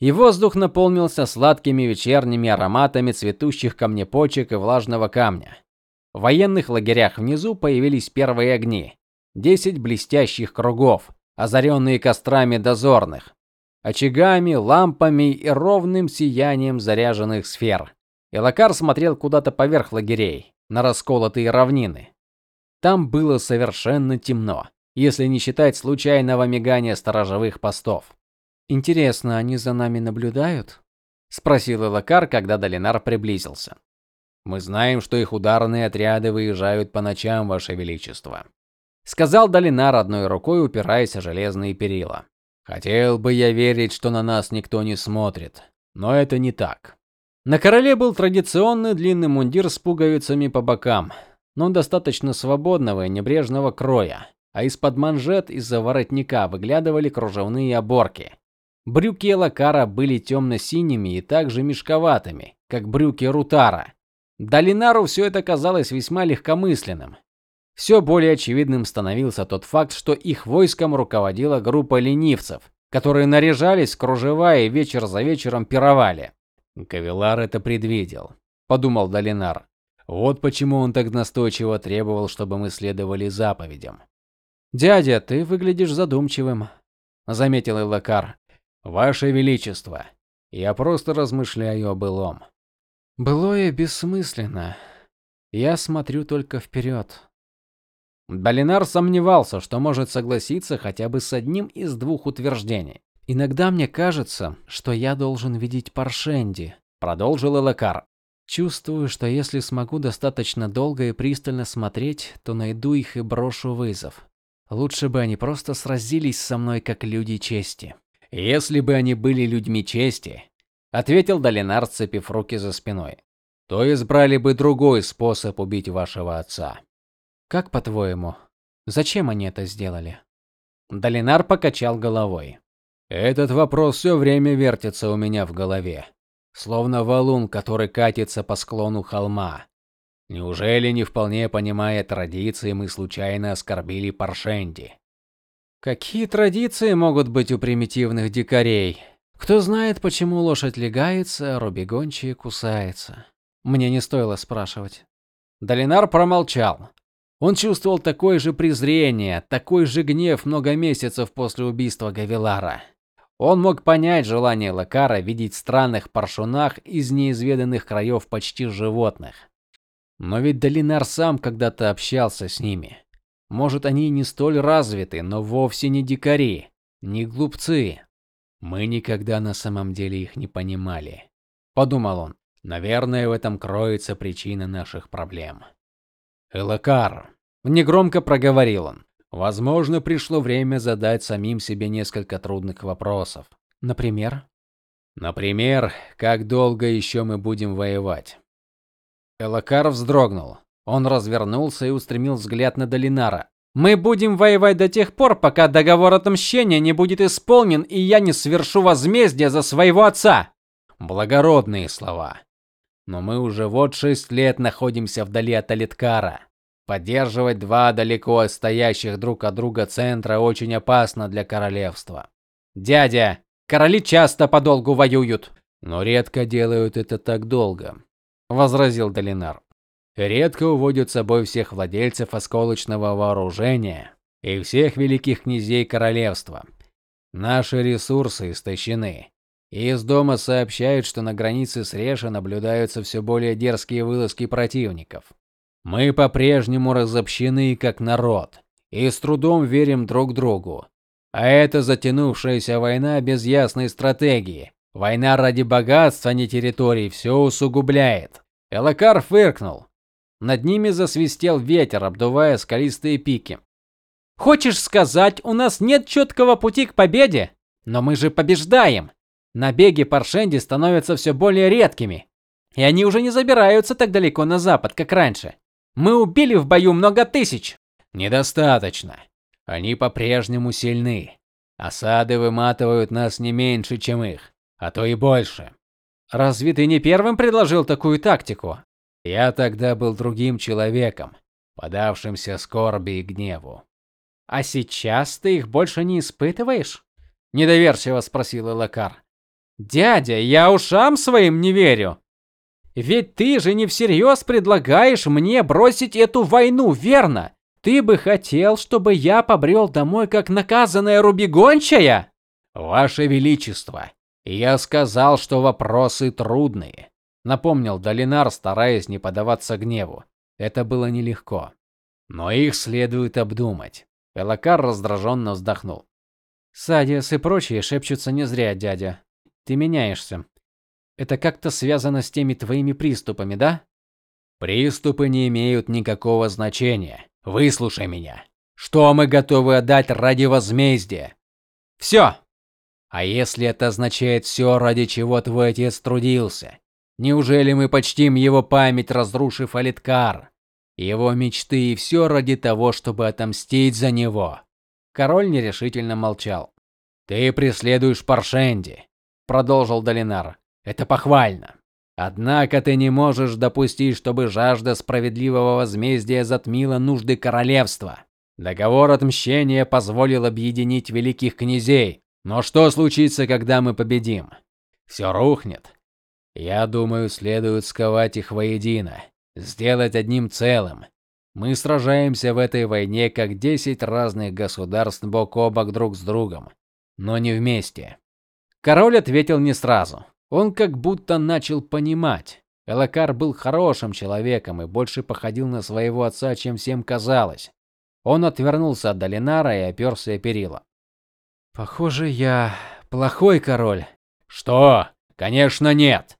И воздух наполнился сладкими вечерними ароматами цветущих камнепочек и влажного камня. В военных лагерях внизу появились первые огни. Десять блестящих кругов, озаренные кострами дозорных, очагами, лампами и ровным сиянием заряженных сфер. Элакар смотрел куда-то поверх лагерей на расколотые равнины. Там было совершенно темно, если не считать случайного мигания сторожевых постов. Интересно, они за нами наблюдают? спросил Элакар, когда Долинар приблизился. Мы знаем, что их ударные отряды выезжают по ночам, ваше величество, сказал Долинар одной рукой, упираясь о железные перила. Хотел бы я верить, что на нас никто не смотрит, но это не так. На короле был традиционный длинный мундир с пуговицами по бокам, но достаточно свободного и небрежного кроя, а из-под манжет из-за воротника выглядывали кружевные оборки. Брюки Элакара были темно синими и также мешковатыми, как брюки Рутара. Долинару все это казалось весьма легкомысленным. Все более очевидным становился тот факт, что их войском руководила группа ленивцев, которые наряжались кружева и вечер за вечером пировали. Кавилар это предвидел, подумал Долинар. Вот почему он так настойчиво требовал, чтобы мы следовали заповедям. Дядя, ты выглядишь задумчивым, заметил Элакар. Ваше величество, я просто размышляю о былом. Былое бессмысленно. Я смотрю только вперед. Долинар сомневался, что может согласиться хотя бы с одним из двух утверждений. Иногда мне кажется, что я должен видеть Паршенди, продолжил Элакар. Чувствую, что если смогу достаточно долго и пристально смотреть, то найду их и брошу вызов. Лучше бы они просто сразились со мной как люди чести. Если бы они были людьми чести, ответил Долинар, сцепив руки за спиной. То избрали бы другой способ убить вашего отца. Как по-твоему, зачем они это сделали? Долинар покачал головой. Этот вопрос все время вертится у меня в голове, словно валун, который катится по склону холма. Неужели, не вполне понимая традиции, мы случайно оскорбили Паршенди? Какие традиции могут быть у примитивных дикарей? Кто знает, почему лошадь легается, а рубегончие кусается? Мне не стоило спрашивать. Долинар промолчал. Он чувствовал такое же презрение, такой же гнев много месяцев после убийства Гавилара. Он мог понять желание Лакара видеть странных паршунах из неизведанных краев почти животных. Но ведь Долинар сам когда-то общался с ними. Может, они не столь развиты, но вовсе не дикари, не глупцы. Мы никогда на самом деле их не понимали, подумал он. Наверное, в этом кроется причина наших проблем. Элакар, негромко проговорил он. Возможно, пришло время задать самим себе несколько трудных вопросов. Например, например, как долго еще мы будем воевать? Элакар вздрогнул. Он развернулся и устремил взгляд на Долинара. Мы будем воевать до тех пор, пока договор отмщения не будет исполнен, и я не свершу возмездие за своего отца. Благородные слова. Но мы уже вот шесть лет находимся вдали от Алиткара. Поддерживать два далеко стоящих друг от друга центра очень опасно для королевства. Дядя, короли часто подолгу воюют, но редко делают это так долго, возразил Долинар. Редко уводят с собой всех владельцев осколочного вооружения и всех великих князей королевства. Наши ресурсы истощены. Из дома сообщают, что на границе с Реша наблюдаются все более дерзкие вылазки противников. Мы по-прежнему разобщены как народ и с трудом верим друг другу. А это затянувшаяся война без ясной стратегии, война ради богатства, а не территорий, все усугубляет. Элакар фыркнул. Над ними засвистел ветер, обдувая скалистые пики. Хочешь сказать, у нас нет четкого пути к победе? Но мы же побеждаем. Набеги Паршенди становятся все более редкими, и они уже не забираются так далеко на запад, как раньше. Мы убили в бою много тысяч. Недостаточно. Они по-прежнему сильны. Осады выматывают нас не меньше, чем их, а то и больше. Разве ты не первым предложил такую тактику? Я тогда был другим человеком, подавшимся скорби и гневу. А сейчас ты их больше не испытываешь? недоверчиво спросил Элакар. Дядя, я ушам своим не верю. Ведь ты же не всерьез предлагаешь мне бросить эту войну, верно? Ты бы хотел, чтобы я побрел домой как наказанная рубегончая? Ваше величество, я сказал, что вопросы трудные, напомнил Долинар, стараясь не поддаваться гневу. Это было нелегко, но их следует обдумать. Элакар раздраженно вздохнул. Садиас и прочие шепчутся не зря, дядя. Ты меняешься. Это как-то связано с теми твоими приступами, да? Приступы не имеют никакого значения. Выслушай меня. Что мы готовы отдать ради возмездия? Все. А если это означает все, ради чего твой отец трудился? Неужели мы почтим его память, разрушив Алиткар? Его мечты и все ради того, чтобы отомстить за него. Король нерешительно молчал. Ты преследуешь Паршенди, продолжил Долинар. Это похвально. Однако ты не можешь допустить, чтобы жажда справедливого возмездия затмила нужды королевства. Договор отмщения позволил объединить великих князей. Но что случится, когда мы победим? Все рухнет. Я думаю, следует сковать их воедино, сделать одним целым. Мы сражаемся в этой войне как десять разных государств бок о бок друг с другом, но не вместе. Король ответил не сразу. Он как будто начал понимать. Элакар был хорошим человеком и больше походил на своего отца, чем всем казалось. Он отвернулся от Долинара и оперся о перила. Похоже, я плохой король. Что? Конечно, нет.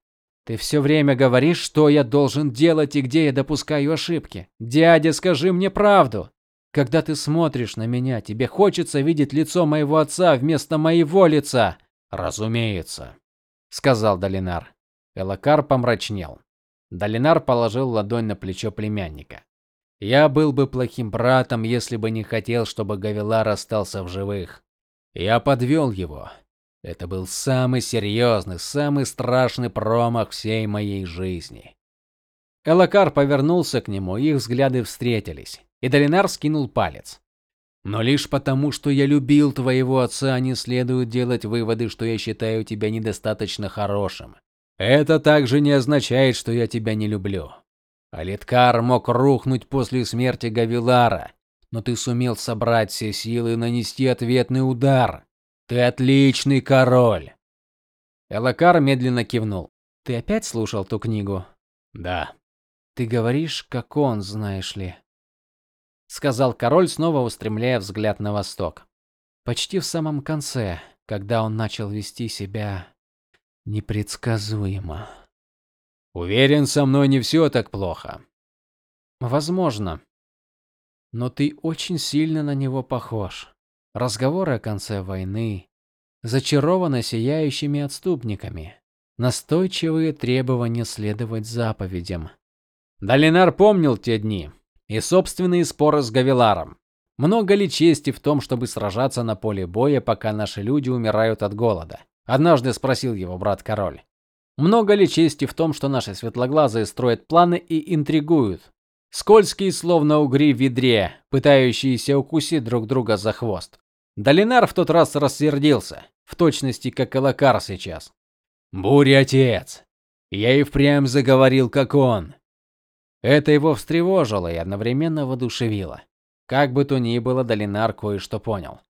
Ты все время говоришь, что я должен делать и где я допускаю ошибки. Дядя, скажи мне правду. Когда ты смотришь на меня, тебе хочется видеть лицо моего отца вместо моего лица. Разумеется, сказал Долинар. Элакар помрачнел. Долинар положил ладонь на плечо племянника. Я был бы плохим братом, если бы не хотел, чтобы Гавилар остался в живых. Я подвел его. Это был самый серьезный, самый страшный промах всей моей жизни. Элакар повернулся к нему, их взгляды встретились, и Долинар скинул палец. Но лишь потому, что я любил твоего отца, не следует делать выводы, что я считаю тебя недостаточно хорошим. Это также не означает, что я тебя не люблю. Алиткар мог рухнуть после смерти Гавилара, но ты сумел собрать все силы и нанести ответный удар. Ты отличный король. Элакар медленно кивнул. Ты опять слушал ту книгу? Да. Ты говоришь, как он, знаешь ли, сказал король, снова устремляя взгляд на восток. Почти в самом конце, когда он начал вести себя непредсказуемо. Уверен, со мной не все так плохо. Возможно. Но ты очень сильно на него похож. Разговоры о конце войны, зачарованы сияющими отступниками, настойчивые требования следовать заповедям. Долинар помнил те дни и собственные споры с Гавиларом. Много ли чести в том, чтобы сражаться на поле боя, пока наши люди умирают от голода? Однажды спросил его брат-король. Много ли чести в том, что наши светлоглазые строят планы и интригуют? Скользкие, словно угри в ведре, пытающиеся укусить друг друга за хвост. Долинар в тот раз рассердился, в точности как Элакар сейчас. Буря, отец. Я и впрямь заговорил, как он. Это его встревожило и одновременно воодушевило. Как бы то ни было, Долинар кое-что понял.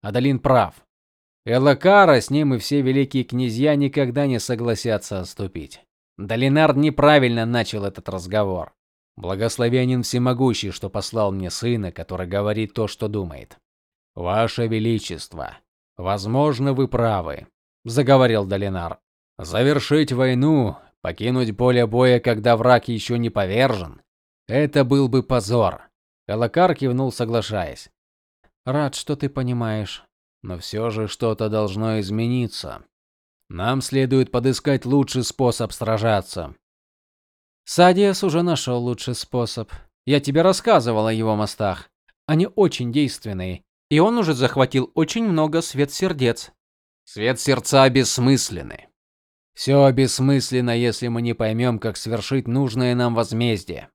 Адалин прав. Элакара с ним и все великие князья никогда не согласятся отступить. Долинар неправильно начал этот разговор. Благословенен всемогущий, что послал мне сына, который говорит то, что думает. Ваше величество, возможно, вы правы, заговорил Долинар. Завершить войну, покинуть поле боя, когда враг еще не повержен это был бы позор. Элакар кивнул, соглашаясь. Рад, что ты понимаешь, но все же что-то должно измениться. Нам следует подыскать лучший способ сражаться. Садиас уже нашел лучший способ. Я тебе рассказывал о его мостах. Они очень действенные и он уже захватил очень много свет сердец. Свет сердца бессмысленны. Все бессмысленно, если мы не поймем, как свершить нужное нам возмездие.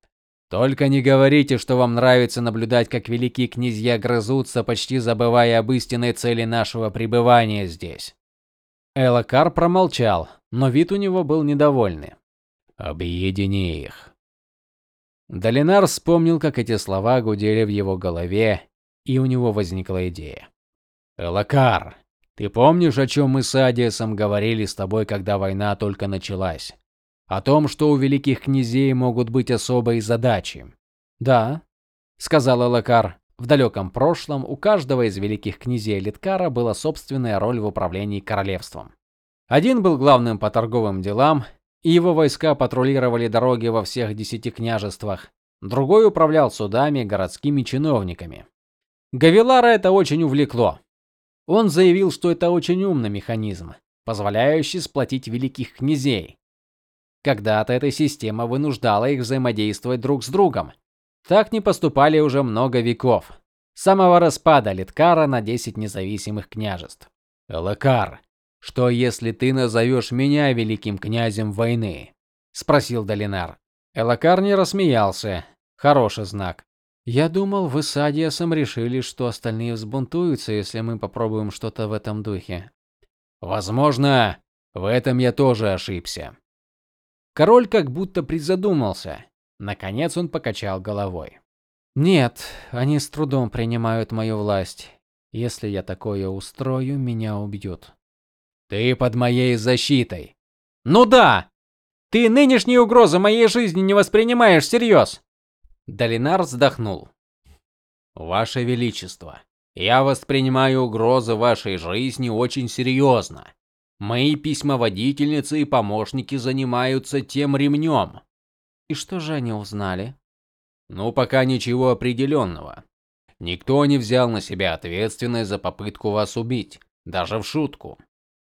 Только не говорите, что вам нравится наблюдать, как великие князья грызутся, почти забывая об истинной цели нашего пребывания здесь. Элакар промолчал, но вид у него был недовольный. Объедини их. Долинар вспомнил, как эти слова гудели в его голове, и у него возникла идея. Элакар, ты помнишь, о чем мы с Адиасом говорили с тобой, когда война только началась? О том, что у великих князей могут быть особые задачи. Да, сказал Элакар. В далеком прошлом у каждого из великих князей Литкара была собственная роль в управлении королевством. Один был главным по торговым делам, и его войска патрулировали дороги во всех десяти княжествах. Другой управлял судами, городскими чиновниками. Гавилара это очень увлекло. Он заявил, что это очень умный механизм, позволяющий сплотить великих князей. Когда-то эта система вынуждала их взаимодействовать друг с другом. Так не поступали уже много веков. С самого распада Литкара на 10 независимых княжеств. Элакар, что если ты назовешь меня великим князем войны? спросил Долинар. Элакар не рассмеялся. Хороший знак. Я думал, вы с Адиасом решили, что остальные взбунтуются, если мы попробуем что-то в этом духе. Возможно, в этом я тоже ошибся. Король как будто призадумался. Наконец он покачал головой. Нет, они с трудом принимают мою власть. Если я такое устрою, меня убьют. Ты под моей защитой. Ну да. Ты нынешние угрозы моей жизни не воспринимаешь всерьез. Долинар вздохнул. Ваше величество, я воспринимаю угрозы вашей жизни очень серьезно. Мои письмоводительницы и помощники занимаются тем ремнем». И что же они узнали? Ну, пока ничего определенного. Никто не взял на себя ответственность за попытку вас убить, даже в шутку.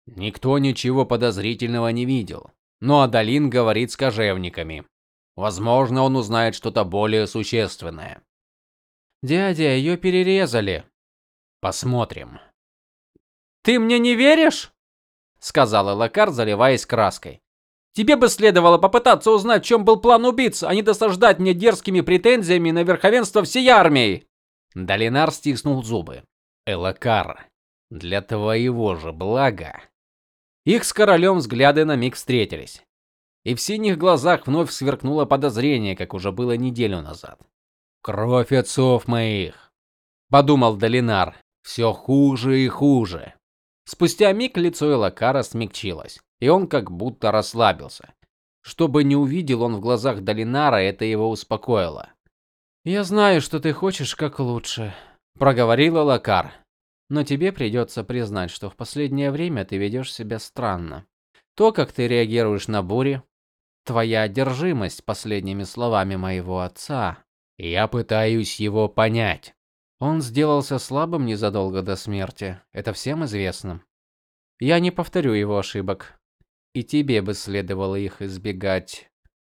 Никто ничего подозрительного не видел. Но Адалин говорит с кожевниками, Возможно, он узнает что-то более существенное. Дядя, ее перерезали. Посмотрим. Ты мне не веришь? сказал Элакар, заливаясь краской. Тебе бы следовало попытаться узнать, в чем был план убийцы, а не досаждать мне дерзкими претензиями на верховенство всей армии. Долинар стиснул зубы. Элакар, для твоего же блага. Их с королем взгляды на миг встретились и в синих глазах вновь сверкнуло подозрение, как уже было неделю назад. Кровь отцов моих, подумал Долинар. Все хуже и хуже. Спустя миг лицо Элакара смягчилось, и он как будто расслабился. Что бы ни увидел он в глазах Долинара, это его успокоило. "Я знаю, что ты хочешь как лучше", проговорил Элакар. "Но тебе придется признать, что в последнее время ты ведешь себя странно. То, как ты реагируешь на бури, твоя одержимость последними словами моего отца. Я пытаюсь его понять. Он сделался слабым незадолго до смерти. Это всем известно. Я не повторю его ошибок. И тебе бы следовало их избегать,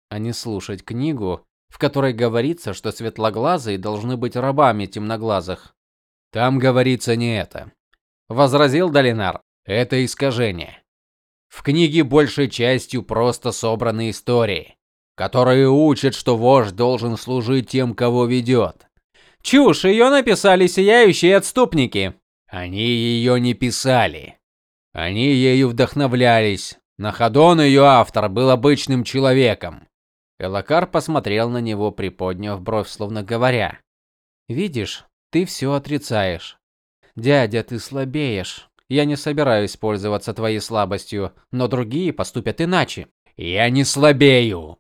а не слушать книгу, в которой говорится, что светлоглазые должны быть рабами темноглазых. Там говорится не это, возразил Долинар. Это искажение. В книге большей частью просто собраны истории, которые учат, что вождь должен служить тем, кого ведет. Чушь, ее написали сияющие отступники. Они ее не писали. Они ею вдохновлялись. Нахадон ее автор был обычным человеком. Элакар посмотрел на него, приподняв бровь, словно говоря: "Видишь, ты все отрицаешь. Дядя, ты слабеешь. Я не собираюсь пользоваться твоей слабостью, но другие поступят иначе. Я не слабею.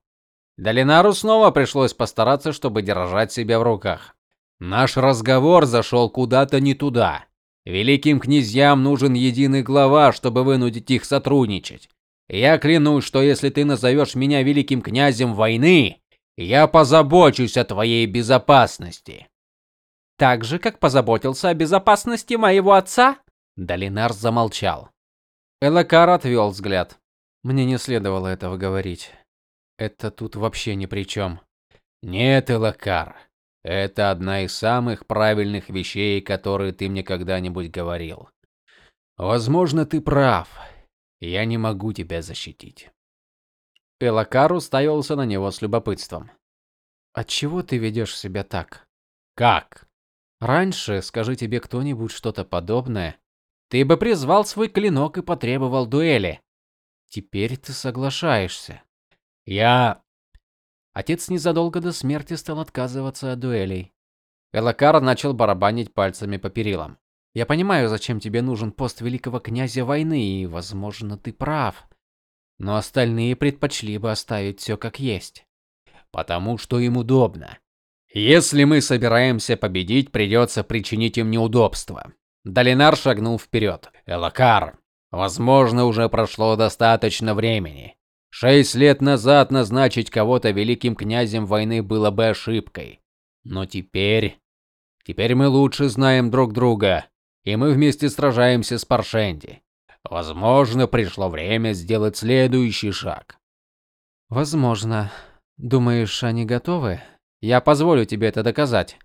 Долинару снова пришлось постараться, чтобы держать себя в руках. Наш разговор зашел куда-то не туда. Великим князьям нужен единый глава, чтобы вынудить их сотрудничать. Я клянусь, что если ты назовешь меня великим князем войны, я позабочусь о твоей безопасности. Так же, как позаботился о безопасности моего отца? Долинар замолчал. Элакар отвел взгляд. Мне не следовало этого говорить. Это тут вообще ни при чем. Нет, Элакар. Это одна из самых правильных вещей, которые ты мне когда-нибудь говорил. Возможно, ты прав. Я не могу тебя защитить. Элакар уставился на него с любопытством. От чего ты ведешь себя так? Как? Раньше, скажи тебе кто-нибудь что-то подобное, ты бы призвал свой клинок и потребовал дуэли. Теперь ты соглашаешься. Я Отец незадолго до смерти стал отказываться от дуэлей. Элакар начал барабанить пальцами по перилам. Я понимаю, зачем тебе нужен пост великого князя войны, и, возможно, ты прав. Но остальные предпочли бы оставить все как есть, потому что им удобно. Если мы собираемся победить, придется причинить им неудобства. Долинар шагнул вперед. Элакар, возможно, уже прошло достаточно времени. Шесть лет назад назначить кого-то великим князем войны было бы ошибкой. Но теперь теперь мы лучше знаем друг друга, и мы вместе сражаемся с Паршенди. Возможно, пришло время сделать следующий шаг. Возможно. Думаешь, они готовы? Я позволю тебе это доказать,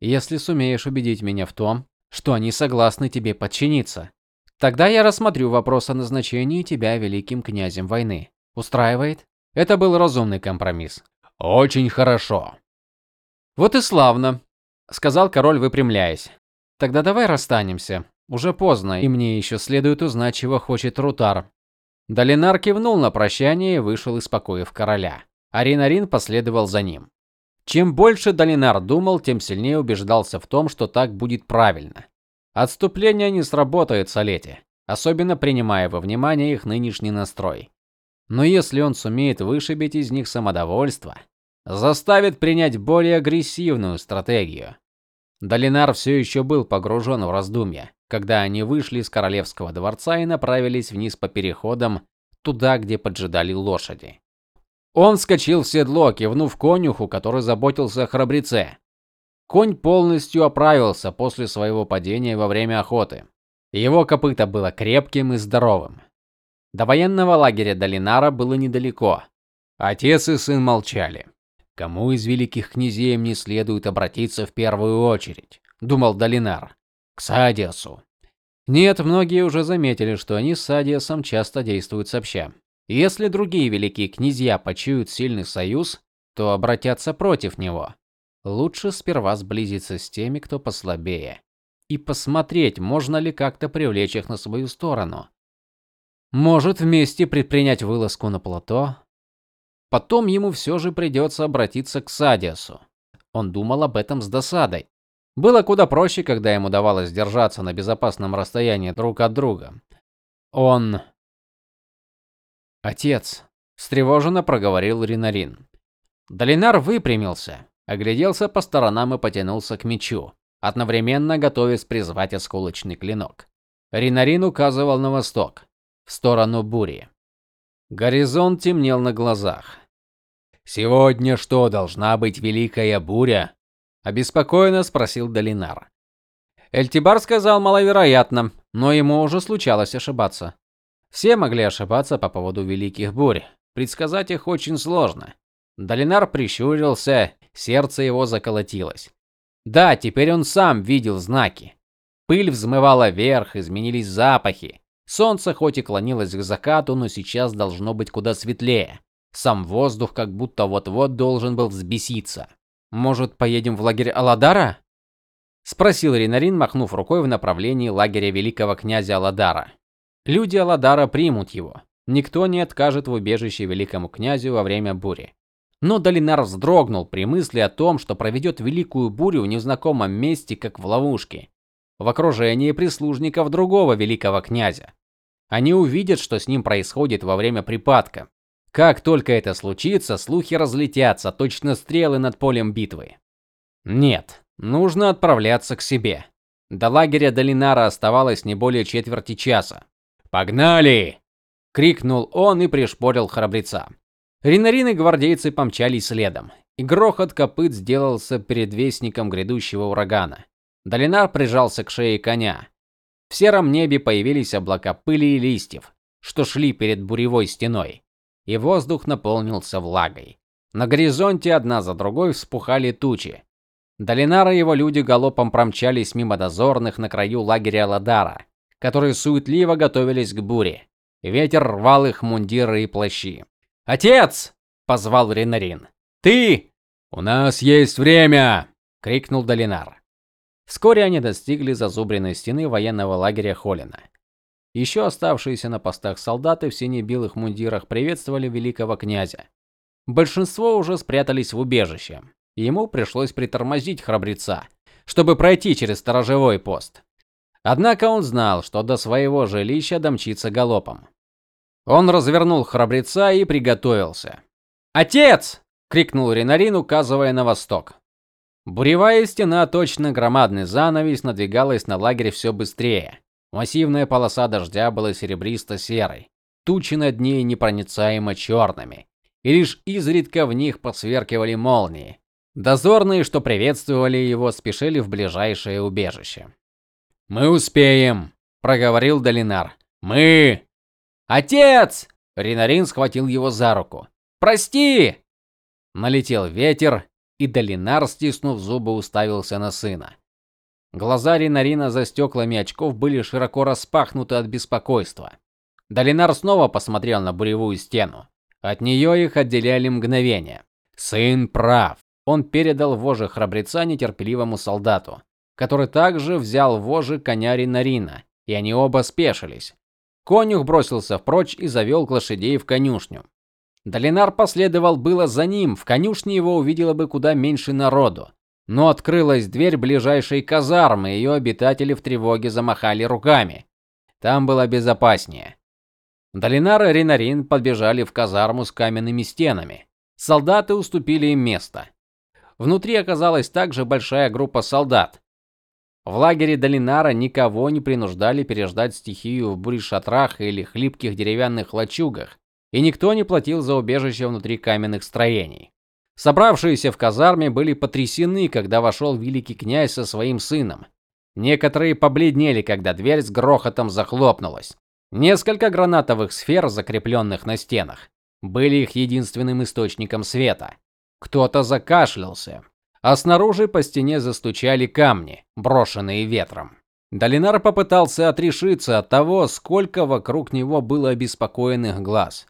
если сумеешь убедить меня в том, что они согласны тебе подчиниться. Тогда я рассмотрю вопрос о назначении тебя великим князем войны. Устраивает? Это был разумный компромисс. Очень хорошо. Вот и славно, сказал король, выпрямляясь. Тогда давай расстанемся. Уже поздно, и мне еще следует узнать, чего хочет Рутар. Долинар кивнул на прощание и вышел из покоев короля. Аринарин последовал за ним. Чем больше Долинар думал, тем сильнее убеждался в том, что так будет правильно. Отступление не сработает с Олете, особенно принимая во внимание их нынешний настрой. Но если он сумеет вышибить из них самодовольство, заставит принять более агрессивную стратегию. Долинар все еще был погружен в раздумья, когда они вышли из королевского дворца и направились вниз по переходам, туда, где поджидали лошади. Он вскочил в седло, кивнув конюху, который заботился о храбреце. Конь полностью оправился после своего падения во время охоты. Его копыто было крепким и здоровым. До военного лагеря Долинара было недалеко. Отец и сын молчали. Кому из великих князей мне следует обратиться в первую очередь, думал Долинар. К Садиасу. Нет, многие уже заметили, что они с Садиасом часто действуют сообща. Если другие великие князья почуют сильный союз, то обратятся против него. Лучше сперва сблизиться с теми, кто послабее, и посмотреть, можно ли как-то привлечь их на свою сторону. Может, вместе предпринять вылазку на плато. Потом ему все же придется обратиться к Садиасу. Он думал об этом с досадой. Было куда проще, когда ему удавалось держаться на безопасном расстоянии друг от друга. Он Отец, встревоженно проговорил Ринарин. Долинар выпрямился, огляделся по сторонам и потянулся к мечу, одновременно готовясь призвать осколочный клинок. Ринарин указывал на восток, в сторону бури. Горизонт темнел на глазах. Сегодня что, должна быть великая буря? обеспокоенно спросил Долинар. Эльтибар сказал маловероятно, но ему уже случалось ошибаться. Все могли ошибаться по поводу великих бурь. Предсказать их очень сложно. Долинар прищурился, сердце его заколотилось. Да, теперь он сам видел знаки. Пыль взмывала вверх, изменились запахи. Солнце хоть и клонилось к закату, но сейчас должно быть куда светлее. Сам воздух как будто вот-вот должен был взбеситься. Может, поедем в лагерь Аладара? спросил Ринарин, махнув рукой в направлении лагеря великого князя Аладара. Люди Аладара примут его. Никто не откажет в убежище великому князю во время бури. Но Долинар вздрогнул при мысли о том, что проведет великую бурю в незнакомом месте, как в ловушке в окружении прислужников другого великого князя. Они увидят, что с ним происходит во время припадка. Как только это случится, слухи разлетятся, точно стрелы над полем битвы. Нет, нужно отправляться к себе. До лагеря Долинара оставалось не более четверти часа. "Погнали!" крикнул он и пришпорил храбреца. Ринарины гвардейцы помчались следом, и грохот копыт сделался предвестником грядущего урагана. Долинар прижался к шее коня. В сером небе появились облака пыли и листьев, что шли перед буревой стеной, и воздух наполнился влагой. На горизонте одна за другой вспухали тучи. Долинар и его люди галопом промчались мимо дозорных на краю лагеря Ладара, которые суетливо готовились к буре. Ветер рвал их мундиры и плащи. "Отец!" позвал Ренарин. "Ты! У нас есть время!" крикнул Долинар. Вскоре они достигли зазубренной стены военного лагеря Холина. Еще оставшиеся на постах солдаты в сине-белых мундирах приветствовали великого князя. Большинство уже спрятались в убежище. Ему пришлось притормозить храбреца, чтобы пройти через сторожевой пост. Однако он знал, что до своего жилища домчится галопом. Он развернул храбреца и приготовился. "Отец!" крикнул Ренарин, указывая на восток. Буревая стена, точно громадный занавес, надвигалась на лагерь все быстрее. Массивная полоса дождя была серебристо-серой, тучи над ней непроницаемо черными, и лишь изредка в них посверкивали молнии. Дозорные, что приветствовали его, спешили в ближайшее убежище. "Мы успеем", проговорил Долинар. "Мы!" "Отец!" Ринарин схватил его за руку. "Прости!" Налетел ветер, и Долинар, стиснув зубы, уставился на сына. Глаза Ринарина за стеклами очков были широко распахнуты от беспокойства. Долинар снова посмотрел на буревую стену. От нее их отделяли мгновения. Сын прав. Он передал вожжи храбреца нетерпеливому солдату, который также взял вожжи коня Ринарина, и они оба спешились. Конюх бросился впрочь и завел лошадей в конюшню. Долинар последовал было за ним, в конюшне его увидело бы куда меньше народу. Но открылась дверь ближайшей казармы, и ее обитатели в тревоге замахали руками. Там было безопаснее. Долинар и Ринарин подбежали в казарму с каменными стенами. Солдаты уступили им место. Внутри оказалась также большая группа солдат. В лагере Долинара никого не принуждали переждать стихию в бурь-шатрах или хлипких деревянных лачугах и никто не платил за убежище внутри каменных строений. Собравшиеся в казарме были потрясены, когда вошел великий князь со своим сыном. Некоторые побледнели, когда дверь с грохотом захлопнулась. Несколько гранатовых сфер, закрепленных на стенах, были их единственным источником света. Кто-то закашлялся, а снаружи по стене застучали камни, брошенные ветром. Долинар попытался отрешиться от того, сколько вокруг него было обеспокоенных глаз.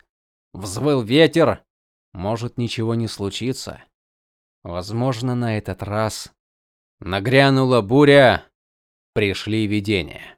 Взвыл ветер. Может, ничего не случится. Возможно, на этот раз нагрянула буря, пришли видения.